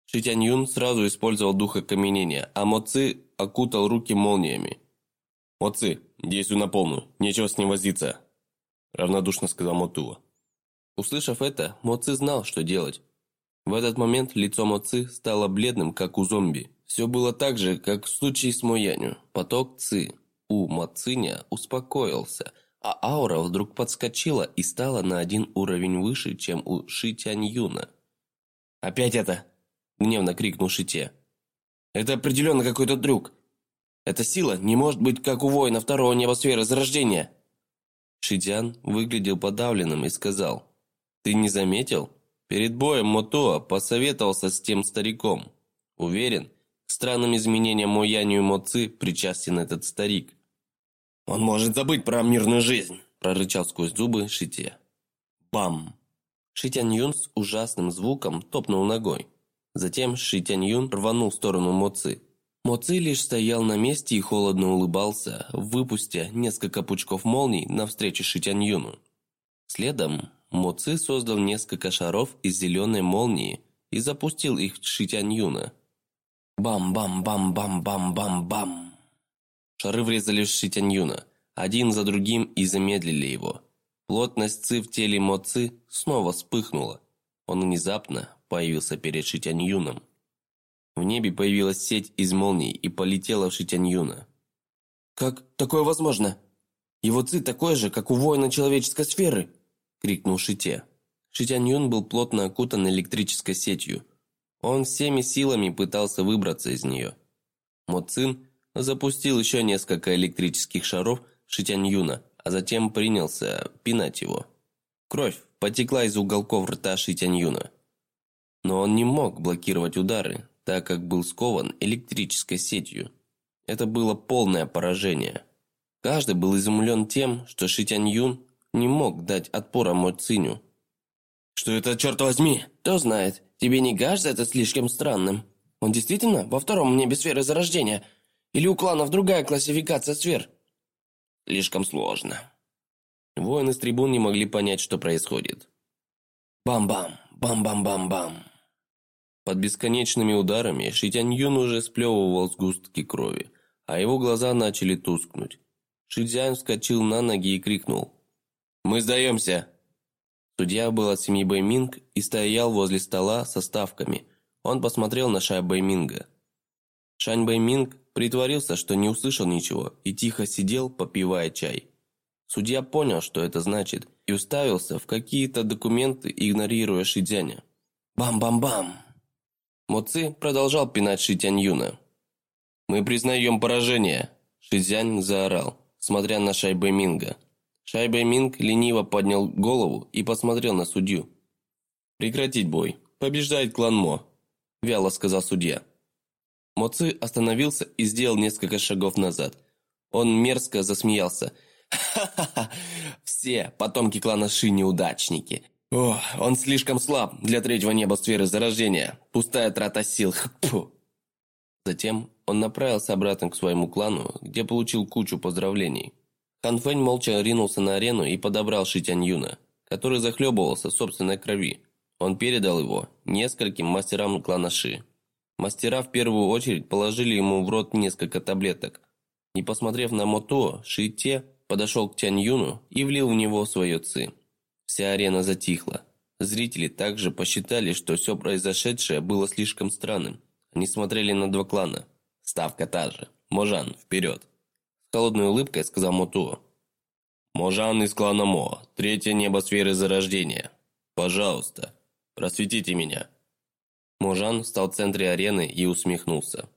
Шитянь Юн сразу использовал дух окаменения, а Моци окутал руки молниями. «Моци, действуй на полную, нечего с ним возиться», – равнодушно сказал Мотуа. Услышав это, Моци знал, что делать. В этот момент лицо Моци стало бледным, как у зомби. Все было так же, как в случае с Мояню. Поток Ци у Моциня успокоился, а аура вдруг подскочила и стала на один уровень выше, чем у Ши Тянь Юна. «Опять это!» – гневно крикнул Шите. «Это определенно какой-то трюк. Эта сила не может быть как у воина второго небосферы зарождения». Шитян выглядел подавленным и сказал, «Ты не заметил? Перед боем Мотоа посоветовался с тем стариком. Уверен, к странным изменениям Моянию Моци причастен этот старик». «Он может забыть про мирную жизнь», – прорычал сквозь зубы Шите. «Бам!» Шитян Юн с ужасным звуком топнул ногой. Затем Ши Тянь Юн рванул в сторону Моци. Моци лишь стоял на месте и холодно улыбался, выпустя несколько пучков молний навстречу Ши Тянь Юну. Следом Моци создал несколько шаров из зеленой молнии и запустил их в Ши Тянь Юна. Бам-бам-бам-бам-бам-бам-бам. Шары врезали в Ши Тянь Юна, один за другим и замедлили его. Плотность ци в теле Моци снова вспыхнула. Он внезапно появился перед Шитянь-Юном. В небе появилась сеть из молний и полетела в Шитянь-Юна. «Как такое возможно? Его ци такой же, как у воина человеческой сферы!» – крикнул Шите. Шитянь-Юн был плотно окутан электрической сетью. Он всеми силами пытался выбраться из нее. Моцин запустил еще несколько электрических шаров Шитянь-Юна, а затем принялся пинать его. Кровь потекла из уголков рта Шитянь-Юна. Но он не мог блокировать удары, так как был скован электрической сетью. Это было полное поражение. Каждый был изумлен тем, что Шитянь Юн не мог дать отпора Мо Циню. Что это, черт возьми? Кто знает. Тебе не кажется это слишком странным? Он действительно во втором небе сферы зарождения? Или у кланов другая классификация сфер? Слишком сложно. Воины с трибун не могли понять, что происходит. Бам-бам, бам-бам-бам-бам. Под бесконечными ударами Шитянь Юн уже сплевывал сгустки крови, а его глаза начали тускнуть. Шидзян вскочил на ноги и крикнул. «Мы сдаемся!» Судья был от семьи Бэйминг и стоял возле стола со ставками. Он посмотрел на Шай Бэйминга. Шань Бэйминг притворился, что не услышал ничего, и тихо сидел, попивая чай. Судья понял, что это значит, и уставился в какие-то документы, игнорируя Шидзяня. Бам-бам-бам! Моци продолжал пинать Шитянь Юна. «Мы признаем поражение!» Шидзянь заорал, смотря на Шай Бэйминга. Шай Бэйминг лениво поднял голову и посмотрел на судью. «Прекратить бой. Побеждает клан Мо», – вяло сказал судья. Моци остановился и сделал несколько шагов назад. Он мерзко засмеялся. «Ха-ха-ха! Все потомки клана Ши неудачники. О, он слишком слаб для третьего неба сферы зарождения. Пустая трата сил. Фу. Затем он направился обратно к своему клану, где получил кучу поздравлений. Хан Фэнь молча ринулся на арену и подобрал Шитянь Юна, который захлебывался собственной крови. Он передал его нескольким мастерам клана Ши. Мастера в первую очередь положили ему в рот несколько таблеток. Не посмотрев на Мото, Ши Те подошел к Тянь Юну и влил в него свое ци. Вся арена затихла. Зрители также посчитали, что все произошедшее было слишком странным. Они смотрели на два клана. Ставка та же. Можан, вперед. Холодной улыбкой сказал Мотуо. Можан из клана Мо. Третье небо сферы зарождения. Пожалуйста, просветите меня. Можан встал в центре арены и усмехнулся.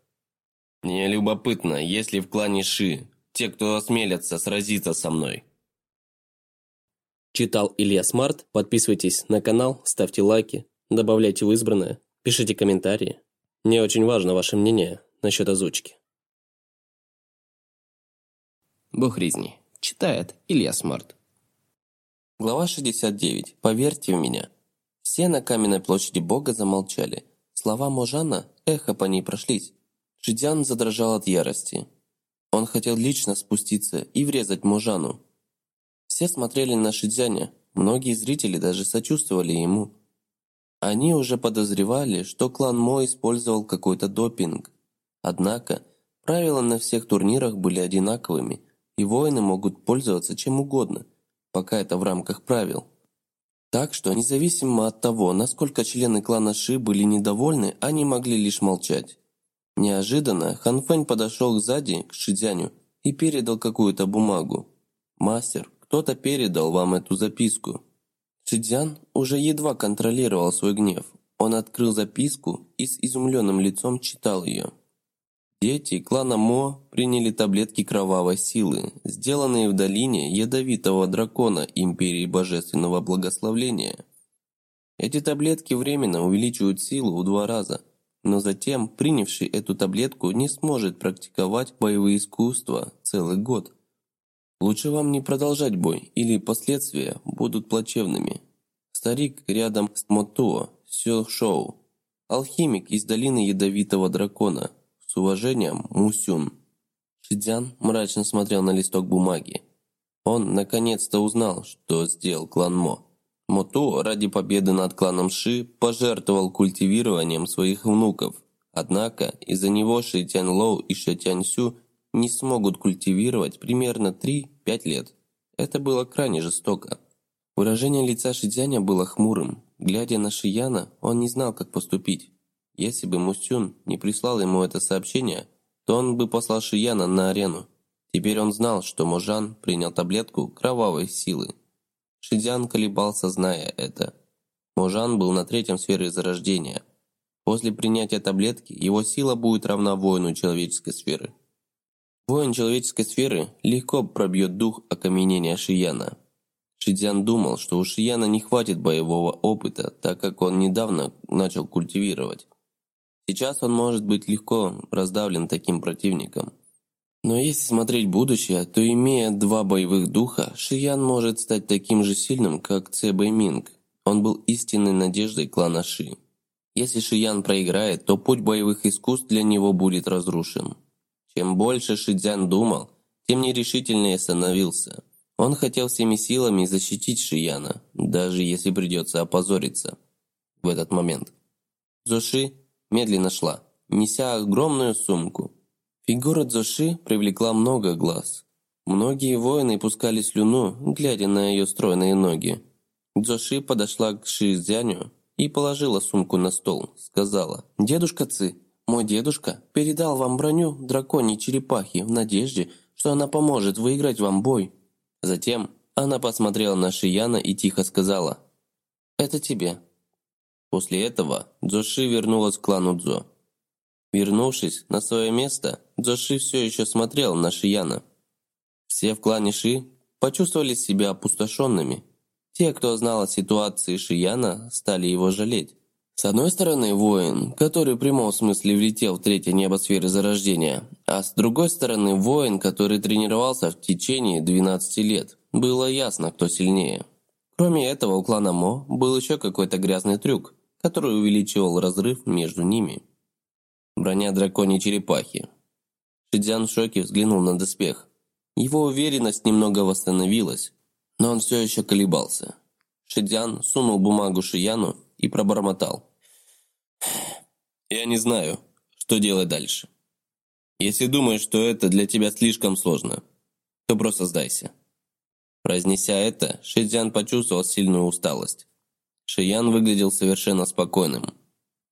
Мне любопытно, есть ли в клане Ши те, кто осмелятся сразиться со мной. Читал Илья Смарт. Подписывайтесь на канал, ставьте лайки, добавляйте в избранное, пишите комментарии. Мне очень важно ваше мнение насчет озвучки. Бог резни. Читает Илья Смарт. Глава 69. Поверьте в меня. Все на каменной площади Бога замолчали. Слова Можана эхо по ней прошлись. Шидян задрожал от ярости. Он хотел лично спуститься и врезать Можану, все смотрели на Шидзяня, многие зрители даже сочувствовали ему. Они уже подозревали, что клан Мо использовал какой-то допинг. Однако, правила на всех турнирах были одинаковыми, и воины могут пользоваться чем угодно, пока это в рамках правил. Так что, независимо от того, насколько члены клана Ши были недовольны, они могли лишь молчать. Неожиданно Хан Фэнь подошел сзади к Шидзяню и передал какую-то бумагу. Мастер, кто-то передал вам эту записку». Шидзян уже едва контролировал свой гнев. Он открыл записку и с изумленным лицом читал ее. Дети клана Мо приняли таблетки кровавой силы, сделанные в долине ядовитого дракона Империи Божественного Благословления. Эти таблетки временно увеличивают силу в два раза, но затем принявший эту таблетку не сможет практиковать боевые искусства целый год. Лучше вам не продолжать бой, или последствия будут плачевными. Старик рядом с Мотуо, Сё. Алхимик из долины ядовитого дракона. Уважением, Мусюн. Шидзян мрачно смотрел на листок бумаги. Он наконец-то узнал, что сделал клан Мо. Мотуо ради победы над кланом Ши пожертвовал культивированием своих внуков. Однако из-за него Ши Тянь Лоу и Ши Тянь Сю не смогут культивировать примерно 3-5 лет. Это было крайне жестоко. Выражение лица Шидзяня было хмурым. Глядя на Шияна, он не знал, как поступить. Если бы Мусюн не прислал ему это сообщение, то он бы послал Шияна на арену. Теперь он знал, что Можан принял таблетку кровавой силы. Шидзян колебался, зная это. Можан был на третьем сфере зарождения. После принятия таблетки его сила будет равна воину человеческой сферы. Воин человеческой сферы легко пробьет дух окаменения Шияна. Шидзян думал, что у Шияна не хватит боевого опыта, так как он недавно начал культивировать. Сейчас он может быть легко раздавлен таким противником. Но если смотреть будущее, то имея два боевых духа, Шиян может стать таким же сильным, как Цэ Бэйминг. Он был истинной надеждой клана Ши. Если Шиян проиграет, то путь боевых искусств для него будет разрушен. Чем больше Шидзян думал, тем нерешительнее становился. Он хотел всеми силами защитить Шияна, даже если придется опозориться в этот момент. Зоши медленно шла, неся огромную сумку. Фигура Зоши привлекла много глаз. Многие воины пускали слюну, глядя на ее стройные ноги. Зоши подошла к Шизяню и положила сумку на стол. Сказала, «Дедушка Ци, мой дедушка передал вам броню драконьей черепахи в надежде, что она поможет выиграть вам бой». Затем она посмотрела на Шияна и тихо сказала, «Это тебе». После этого Дзоши вернулась к клану Дзо. Вернувшись на свое место, Дзоши все еще смотрел на Шияна. Все в клане Ши почувствовали себя опустошенными. Те, кто знал о ситуации Шияна, стали его жалеть. С одной стороны, воин, который в прямом смысле влетел в третье небо сферы зарождения, а с другой стороны, воин, который тренировался в течение 12 лет. Было ясно, кто сильнее. Кроме этого, у клана Мо был еще какой-то грязный трюк, который увеличивал разрыв между ними. Броня драконьей черепахи. Шидзян в шоке взглянул на доспех. Его уверенность немного восстановилась, но он все еще колебался. Шидзян сунул бумагу Шияну и пробормотал. «Я не знаю, что делать дальше. Если думаешь, что это для тебя слишком сложно, то просто сдайся». Произнеся это, Шидзян почувствовал сильную усталость. Шиян выглядел совершенно спокойным.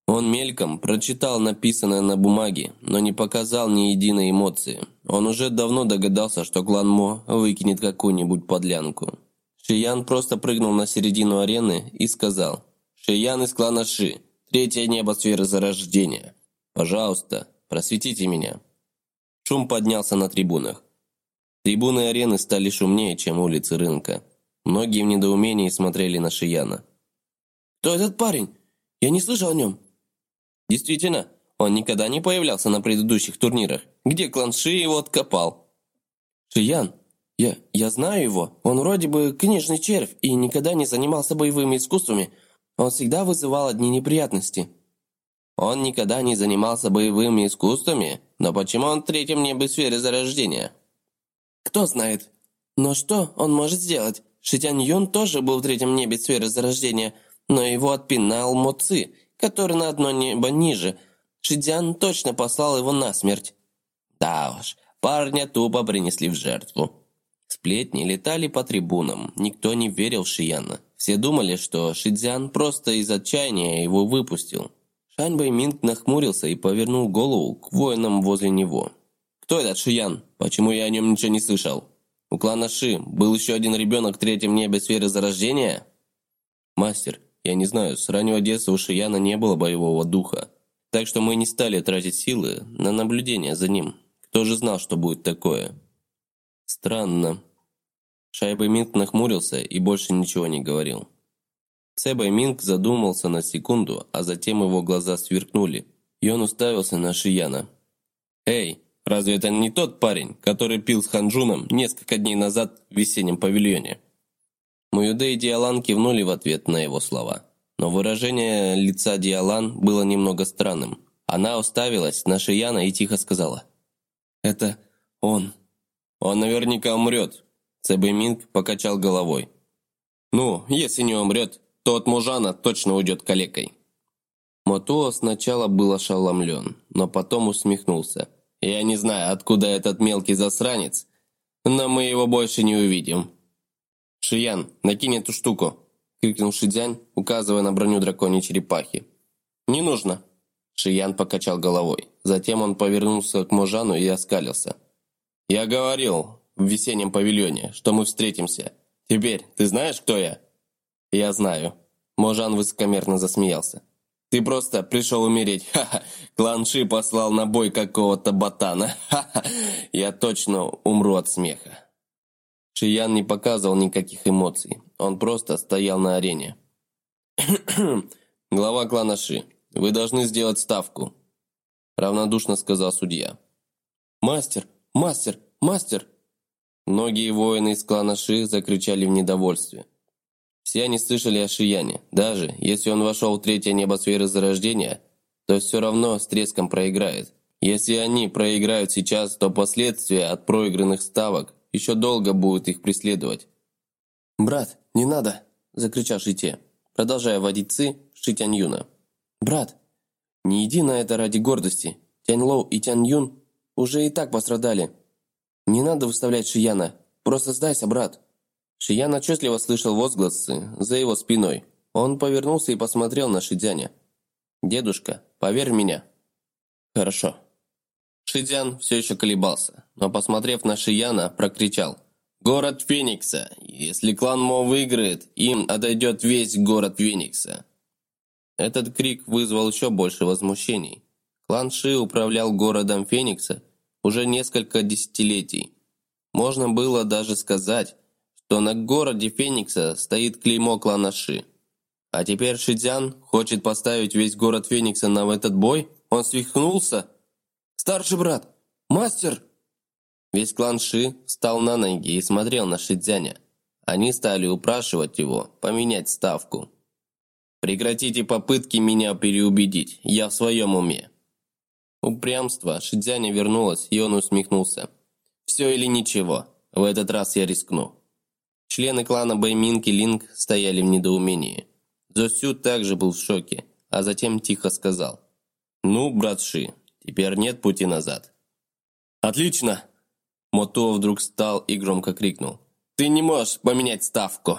Он мельком прочитал написанное на бумаге, но не показал ни единой эмоции. Он уже давно догадался, что клан Мо выкинет какую-нибудь подлянку. Шиян просто прыгнул на середину арены и сказал «Шиян из клана Ши, третье небо сферы зарождения. Пожалуйста, просветите меня». Шум поднялся на трибунах. Трибуны арены стали шумнее, чем улицы рынка. Многие в недоумении смотрели на Шияна. «Кто этот парень? Я не слышал о нем». Действительно, он никогда не появлялся на предыдущих турнирах. Где клан Ши его откопал? Шиян, я, я знаю его. Он вроде бы книжный червь и никогда не занимался боевыми искусствами. Он всегда вызывал одни неприятности. Он никогда не занимался боевыми искусствами? Но почему он в третьем небе сфере зарождения? Кто знает. Но что он может сделать? Шитян Юн тоже был в третьем небе сферы зарождения, но его отпинал Моци – который на одно небо ниже. Шидзян точно послал его на смерть. Да уж, парня тупо принесли в жертву. Сплетни летали по трибунам, никто не верил в Шияна. Все думали, что Шидзян просто из отчаяния его выпустил. Шань Бэйминг нахмурился и повернул голову к воинам возле него. «Кто этот Шиян? Почему я о нем ничего не слышал? У клана Ши был еще один ребенок в третьем небе сферы зарождения?» «Мастер, я не знаю, с раннего детства у Шияна не было боевого духа. Так что мы не стали тратить силы на наблюдение за ним. Кто же знал, что будет такое? Странно. Шайбай Минг нахмурился и больше ничего не говорил. Сэбай Минг задумался на секунду, а затем его глаза сверкнули, и он уставился на Шияна. «Эй, разве это не тот парень, который пил с Ханжуном несколько дней назад в весеннем павильоне?» Муюде и Диалан кивнули в ответ на его слова. Но выражение лица Диалан было немного странным. Она уставилась на Шияна и тихо сказала. «Это он». «Он наверняка умрет», – Цебэминг покачал головой. «Ну, если не умрет, то от Мужана точно уйдет калекой». Мотуо сначала был ошеломлен, но потом усмехнулся. «Я не знаю, откуда этот мелкий засранец, но мы его больше не увидим. «Шиян, накинь эту штуку!» – крикнул Шидзянь, указывая на броню драконьей черепахи. «Не нужно!» Шиян покачал головой. Затем он повернулся к Можану и оскалился. «Я говорил в весеннем павильоне, что мы встретимся. Теперь ты знаешь, кто я?» «Я знаю». Можан высокомерно засмеялся. «Ты просто пришел умереть. Ха-ха! Клан Ши послал на бой какого-то ботана. Ха-ха! Я точно умру от смеха». Шиян не показывал никаких эмоций. Он просто стоял на арене. «Глава клана Ши, вы должны сделать ставку», – равнодушно сказал судья. «Мастер! Мастер! Мастер!» Многие воины из клана Ши закричали в недовольстве. Все они слышали о Шияне. Даже если он вошел в третье небо сферы зарождения, то все равно с треском проиграет. Если они проиграют сейчас, то последствия от проигранных ставок еще долго будут их преследовать. «Брат, не надо!» – закричал Шите, продолжая водить Ци Шитянь Юна. «Брат, не иди на это ради гордости. Тянь Лоу и Тянь Юн уже и так пострадали. Не надо выставлять Шияна. Просто сдайся, брат». Шиян отчетливо слышал возгласы за его спиной. Он повернулся и посмотрел на Шидзяня. «Дедушка, поверь меня». «Хорошо». Шидзян все еще колебался, но, посмотрев на Шияна, прокричал. «Город Феникса! Если клан Мо выиграет, им отойдет весь город Феникса!» Этот крик вызвал еще больше возмущений. Клан Ши управлял городом Феникса уже несколько десятилетий. Можно было даже сказать, что на городе Феникса стоит клеймо клана Ши. А теперь Шидзян хочет поставить весь город Феникса на этот бой? Он свихнулся? «Старший брат! Мастер!» Весь клан Ши встал на ноги и смотрел на Шидзяня. Они стали упрашивать его поменять ставку. «Прекратите попытки меня переубедить, я в своем уме». Упрямство Шидзяня вернулось, и он усмехнулся. «Все или ничего, в этот раз я рискну». Члены клана Бэйминг и Линг стояли в недоумении. Зосю также был в шоке, а затем тихо сказал. «Ну, брат Ши, теперь нет пути назад». «Отлично!» Мото вдруг встал и громко крикнул. «Ты не можешь поменять ставку!»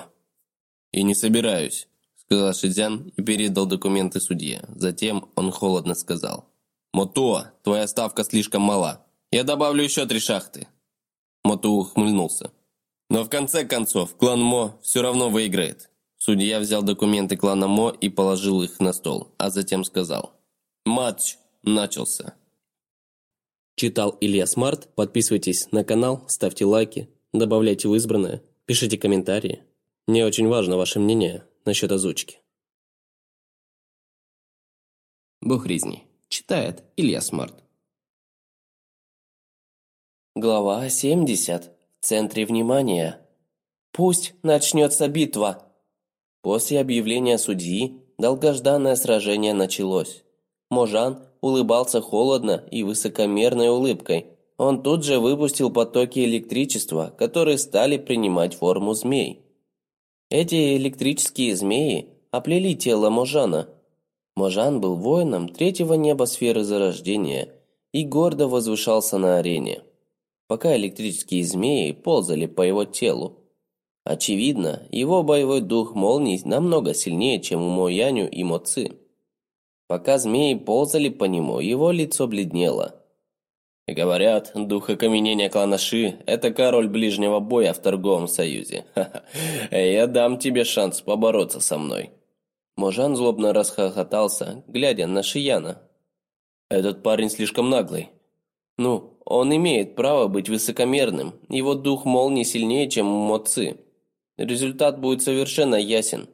«И не собираюсь», сказал Шизян и передал документы судье. Затем он холодно сказал. «Мото, твоя ставка слишком мала. Я добавлю еще три шахты». Мото ухмыльнулся. Но в конце концов, клан Мо все равно выиграет. Судья взял документы клана Мо и положил их на стол, а затем сказал. Матч начался. Читал Илья Смарт. Подписывайтесь на канал, ставьте лайки, добавляйте в избранное, пишите комментарии. Мне очень важно ваше мнение насчет озвучки. Бог резни. Читает Илья Смарт. Глава 70 в центре внимания. Пусть начнется битва. После объявления судьи долгожданное сражение началось. Можан улыбался холодно и высокомерной улыбкой. Он тут же выпустил потоки электричества, которые стали принимать форму змей. Эти электрические змеи оплели тело Можана. Можан был воином третьего неба сферы зарождения и гордо возвышался на арене пока электрические змеи ползали по его телу. Очевидно, его боевой дух молний намного сильнее, чем у Мояню и Моци. Пока змеи ползали по нему, его лицо бледнело. Говорят, дух окаменения клана Ши – это король ближнего боя в торговом союзе. Я дам тебе шанс побороться со мной. Можан злобно расхохотался, глядя на Шияна. Этот парень слишком наглый. Ну, он имеет право быть высокомерным, его дух молнии сильнее, чем у Моци. Результат будет совершенно ясен.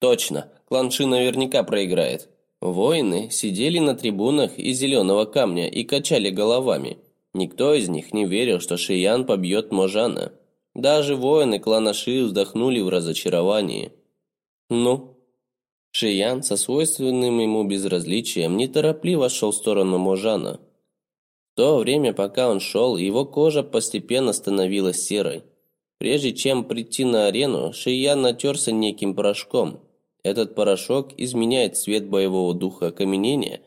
Точно, клан Ши наверняка проиграет. Воины сидели на трибунах из зеленого камня и качали головами. Никто из них не верил, что Шиян побьет Можана. Даже воины клана Ши вздохнули в разочаровании. Ну? Шиян со свойственным ему безразличием неторопливо шел в сторону Можана – в то время, пока он шел, его кожа постепенно становилась серой. Прежде чем прийти на арену, Шиян натерся неким порошком. Этот порошок изменяет цвет боевого духа окаменения.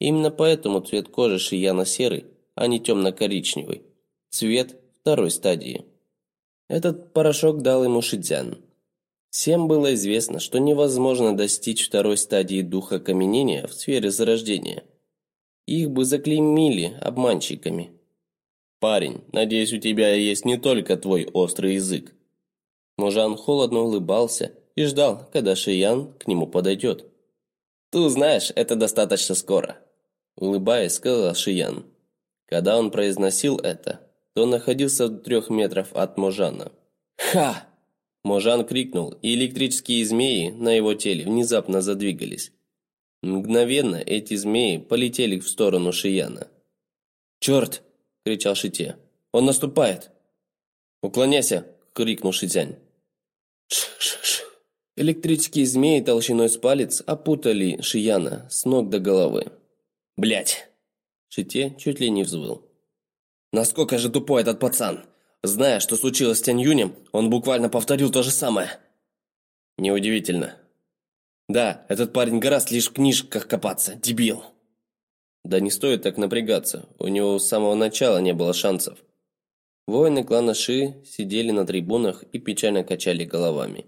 Именно поэтому цвет кожи Шияна серый, а не темно-коричневый. Цвет второй стадии. Этот порошок дал ему Шидзян. Всем было известно, что невозможно достичь второй стадии духа окаменения в сфере зарождения – их бы заклеймили обманщиками. «Парень, надеюсь, у тебя есть не только твой острый язык». Мужан холодно улыбался и ждал, когда Шиян к нему подойдет. «Ты узнаешь, это достаточно скоро», – улыбаясь, сказал Шиян. Когда он произносил это, то находился в трех метров от Можана. «Ха!» Можан крикнул, и электрические змеи на его теле внезапно задвигались. Мгновенно эти змеи полетели в сторону Шияна. «Черт!» – кричал Шите. «Он наступает!» «Уклоняйся!» – крикнул Шитянь. Ш-ш-ш! Электрические змеи толщиной с палец опутали Шияна с ног до головы. Блять! Шите чуть ли не взвыл. Насколько же тупой этот пацан! Зная, что случилось с Тянь Юнем, он буквально повторил то же самое. Неудивительно. Да, этот парень гораздо лишь в книжках копаться, дебил. Да не стоит так напрягаться, у него с самого начала не было шансов. Воины клана Ши сидели на трибунах и печально качали головами.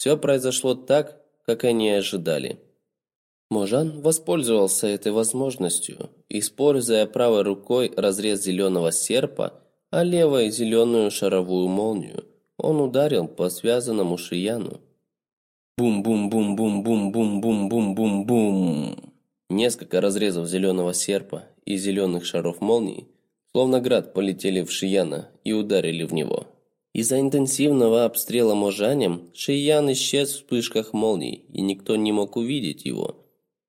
Все произошло так, как они и ожидали. Можан воспользовался этой возможностью, используя правой рукой разрез зеленого серпа, а левой зеленую шаровую молнию. Он ударил по связанному Шияну. Бум-бум-бум-бум-бум-бум-бум-бум-бум. Несколько разрезов зеленого серпа и зеленых шаров молнии, словно град, полетели в Шияна и ударили в него. Из-за интенсивного обстрела можанем Шиян исчез в вспышках молний, и никто не мог увидеть его.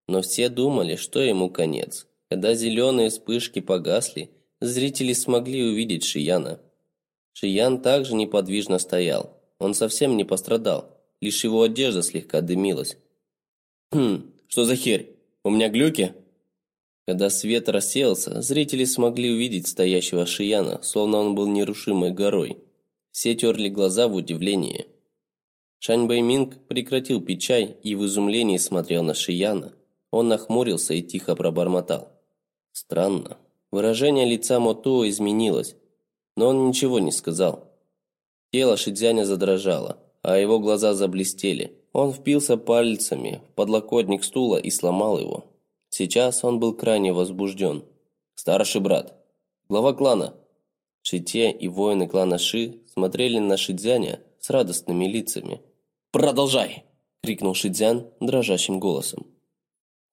Но все думали, что ему конец. Когда зеленые вспышки погасли, зрители смогли увидеть Шияна. Шиян также неподвижно стоял. Он совсем не пострадал, лишь его одежда слегка дымилась. «Хм, что за херь? У меня глюки?» Когда свет рассеялся, зрители смогли увидеть стоящего Шияна, словно он был нерушимой горой. Все терли глаза в удивлении. Шань Бэйминг прекратил пить чай и в изумлении смотрел на Шияна. Он нахмурился и тихо пробормотал. Странно. Выражение лица Мотуо изменилось, но он ничего не сказал. Тело Шидзяня задрожало, а его глаза заблестели. Он впился пальцами в подлокотник стула и сломал его. Сейчас он был крайне возбужден. «Старший брат, глава клана, Шите и воины клана Ши смотрели на Шидзяня с радостными лицами. «Продолжай!» – крикнул Шидзян дрожащим голосом.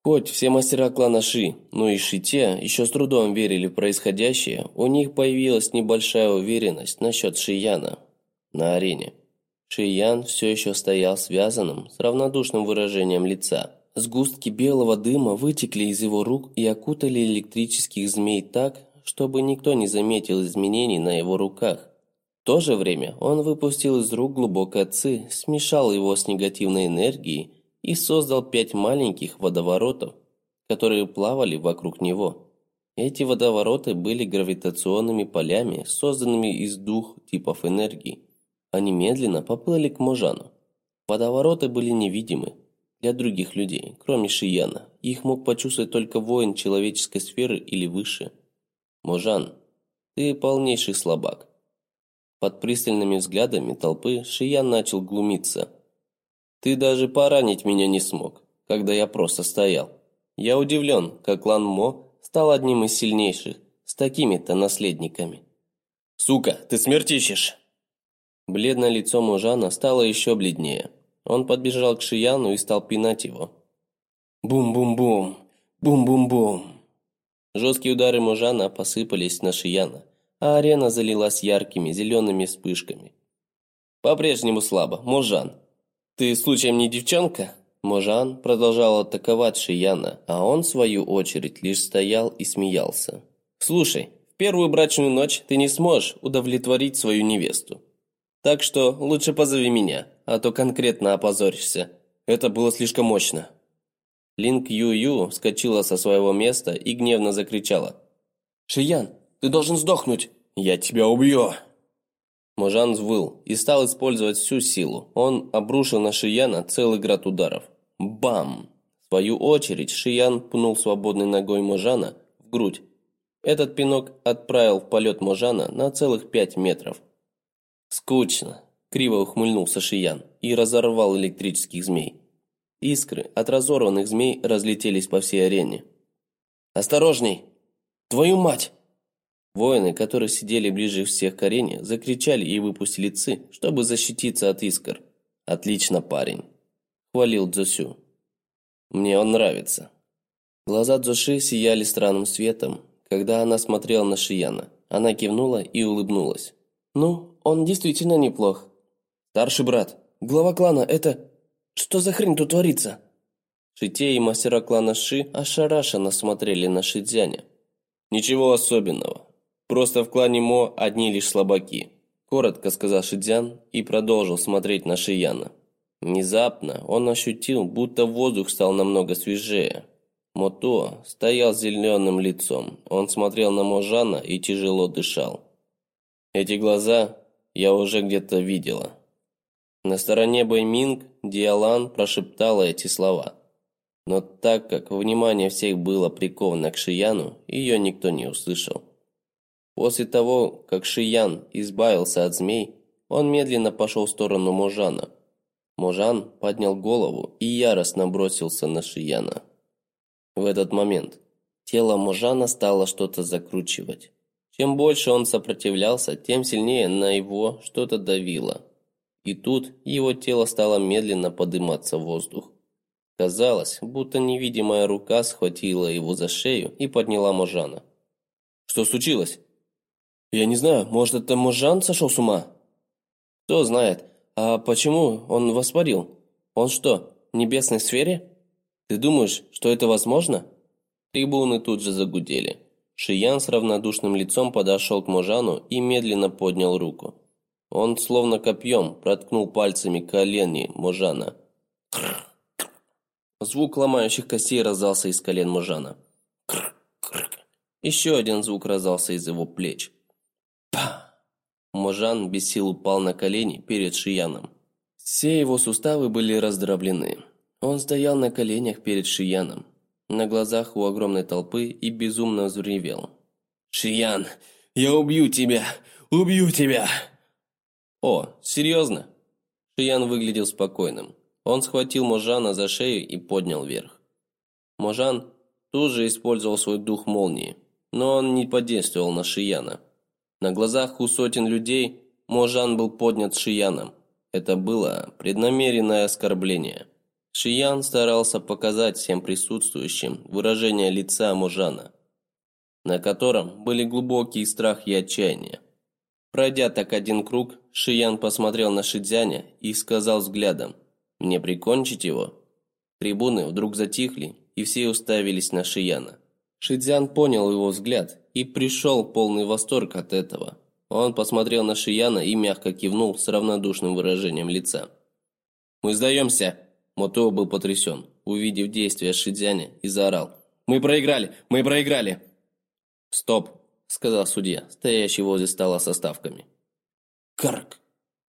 Хоть все мастера клана Ши, ну и Шите, еще с трудом верили в происходящее, у них появилась небольшая уверенность насчет Шияна на арене. Шиян все еще стоял связанным, с равнодушным выражением лица. Сгустки белого дыма вытекли из его рук и окутали электрических змей так, чтобы никто не заметил изменений на его руках. В то же время он выпустил из рук глубокое ци, смешал его с негативной энергией и создал пять маленьких водоворотов, которые плавали вокруг него. Эти водовороты были гравитационными полями, созданными из двух типов энергии. Они медленно поплыли к Можану. Водовороты были невидимы для других людей, кроме Шияна. Их мог почувствовать только воин человеческой сферы или выше – Можан, ты полнейший слабак. Под пристальными взглядами толпы Шиян начал глумиться. Ты даже поранить меня не смог, когда я просто стоял. Я удивлен, как клан Мо стал одним из сильнейших, с такими-то наследниками. «Сука, ты смерть ищешь!» Бледное лицо Мужана стало еще бледнее. Он подбежал к Шияну и стал пинать его. Бум-бум-бум! Бум-бум-бум! Жесткие удары Можана посыпались на Шияна, а арена залилась яркими зелеными вспышками. «По-прежнему слабо. Можан, ты случаем не девчонка?» Можан продолжал атаковать Шияна, а он, в свою очередь, лишь стоял и смеялся. «Слушай, в первую брачную ночь ты не сможешь удовлетворить свою невесту. Так что лучше позови меня, а то конкретно опозоришься. Это было слишком мощно». Линк Ю-Ю вскочила со своего места и гневно закричала. «Шиян, ты должен сдохнуть! Я тебя убью!» Можан взвыл и стал использовать всю силу. Он обрушил на Шияна целый град ударов. Бам! В свою очередь Шиян пнул свободной ногой Можана в грудь. Этот пинок отправил в полет Можана на целых пять метров. «Скучно!» – криво ухмыльнулся Шиян и разорвал электрических змей. Искры от разорванных змей разлетелись по всей арене. «Осторожней! Твою мать!» Воины, которые сидели ближе всех к арене, закричали и выпустили ци, чтобы защититься от искр. «Отлично, парень!» – хвалил Дзосю. «Мне он нравится». Глаза Дзоши сияли странным светом, когда она смотрела на Шияна. Она кивнула и улыбнулась. «Ну, он действительно неплох». «Старший брат, глава клана, это...» Что за хрень тут творится?» Шите и мастера клана Ши ошарашенно смотрели на Шидзяня. «Ничего особенного. Просто в клане Мо одни лишь слабаки», коротко сказал Шидзян и продолжил смотреть на Шияна. Внезапно он ощутил, будто воздух стал намного свежее. Мото стоял с зеленым лицом. Он смотрел на Можана и тяжело дышал. Эти глаза я уже где-то видела. На стороне Бэйминг Диалан прошептала эти слова. Но так как внимание всех было приковано к Шияну, ее никто не услышал. После того, как Шиян избавился от змей, он медленно пошел в сторону Можана. Можан поднял голову и яростно бросился на Шияна. В этот момент тело Можана стало что-то закручивать. Чем больше он сопротивлялся, тем сильнее на его что-то давило. И тут его тело стало медленно подниматься в воздух. Казалось, будто невидимая рука схватила его за шею и подняла Можана. «Что случилось?» «Я не знаю, может, это Можан сошел с ума?» «Кто знает. А почему он воспарил? Он что, в небесной сфере? Ты думаешь, что это возможно?» Трибуны тут же загудели. Шиян с равнодушным лицом подошел к Можану и медленно поднял руку. Он словно копьем проткнул пальцами колени Можана. Звук ломающих костей раздался из колен Можана. Еще один звук раздался из его плеч. Па! Можан без сил упал на колени перед Шияном. Все его суставы были раздроблены. Он стоял на коленях перед Шияном на глазах у огромной толпы и безумно взревел. «Шиян, я убью тебя! Убью тебя!» «О, серьезно?» Шиян выглядел спокойным. Он схватил Можана за шею и поднял вверх. Можан тут же использовал свой дух молнии, но он не подействовал на Шияна. На глазах у сотен людей Можан был поднят Шияном. Это было преднамеренное оскорбление. Шиян старался показать всем присутствующим выражение лица Мужана, на котором были глубокий страх и отчаяние. Пройдя так один круг, Шиян посмотрел на Шидзяня и сказал взглядом «Мне прикончить его?». Трибуны вдруг затихли, и все уставились на Шияна. Шидзян понял его взгляд и пришел полный восторг от этого. Он посмотрел на Шияна и мягко кивнул с равнодушным выражением лица. «Мы сдаемся!» Мото был потрясен, увидев действия Шидзяня, и заорал. «Мы проиграли! Мы проиграли!» «Стоп!» – сказал судья, стоящий возле стола со ставками. «Карк!»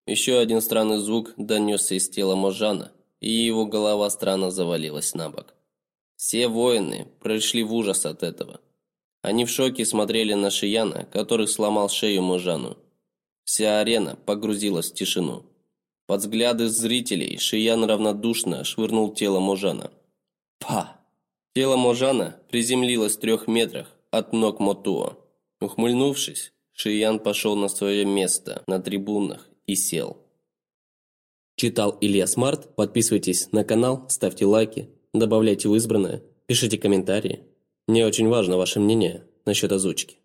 Еще один странный звук донесся из тела Можана, и его голова странно завалилась на бок. Все воины пришли в ужас от этого. Они в шоке смотрели на Шияна, который сломал шею Можану. Вся арена погрузилась в тишину. Под взгляды зрителей Шиян равнодушно швырнул тело Можана. Па! Тело Можана приземлилось в трех метрах от ног Мотуа. Ухмыльнувшись, Шиян пошел на свое место на трибунах и сел. Читал Илья Смарт. Подписывайтесь на канал, ставьте лайки, добавляйте в избранное, пишите комментарии. Мне очень важно ваше мнение насчет озвучки.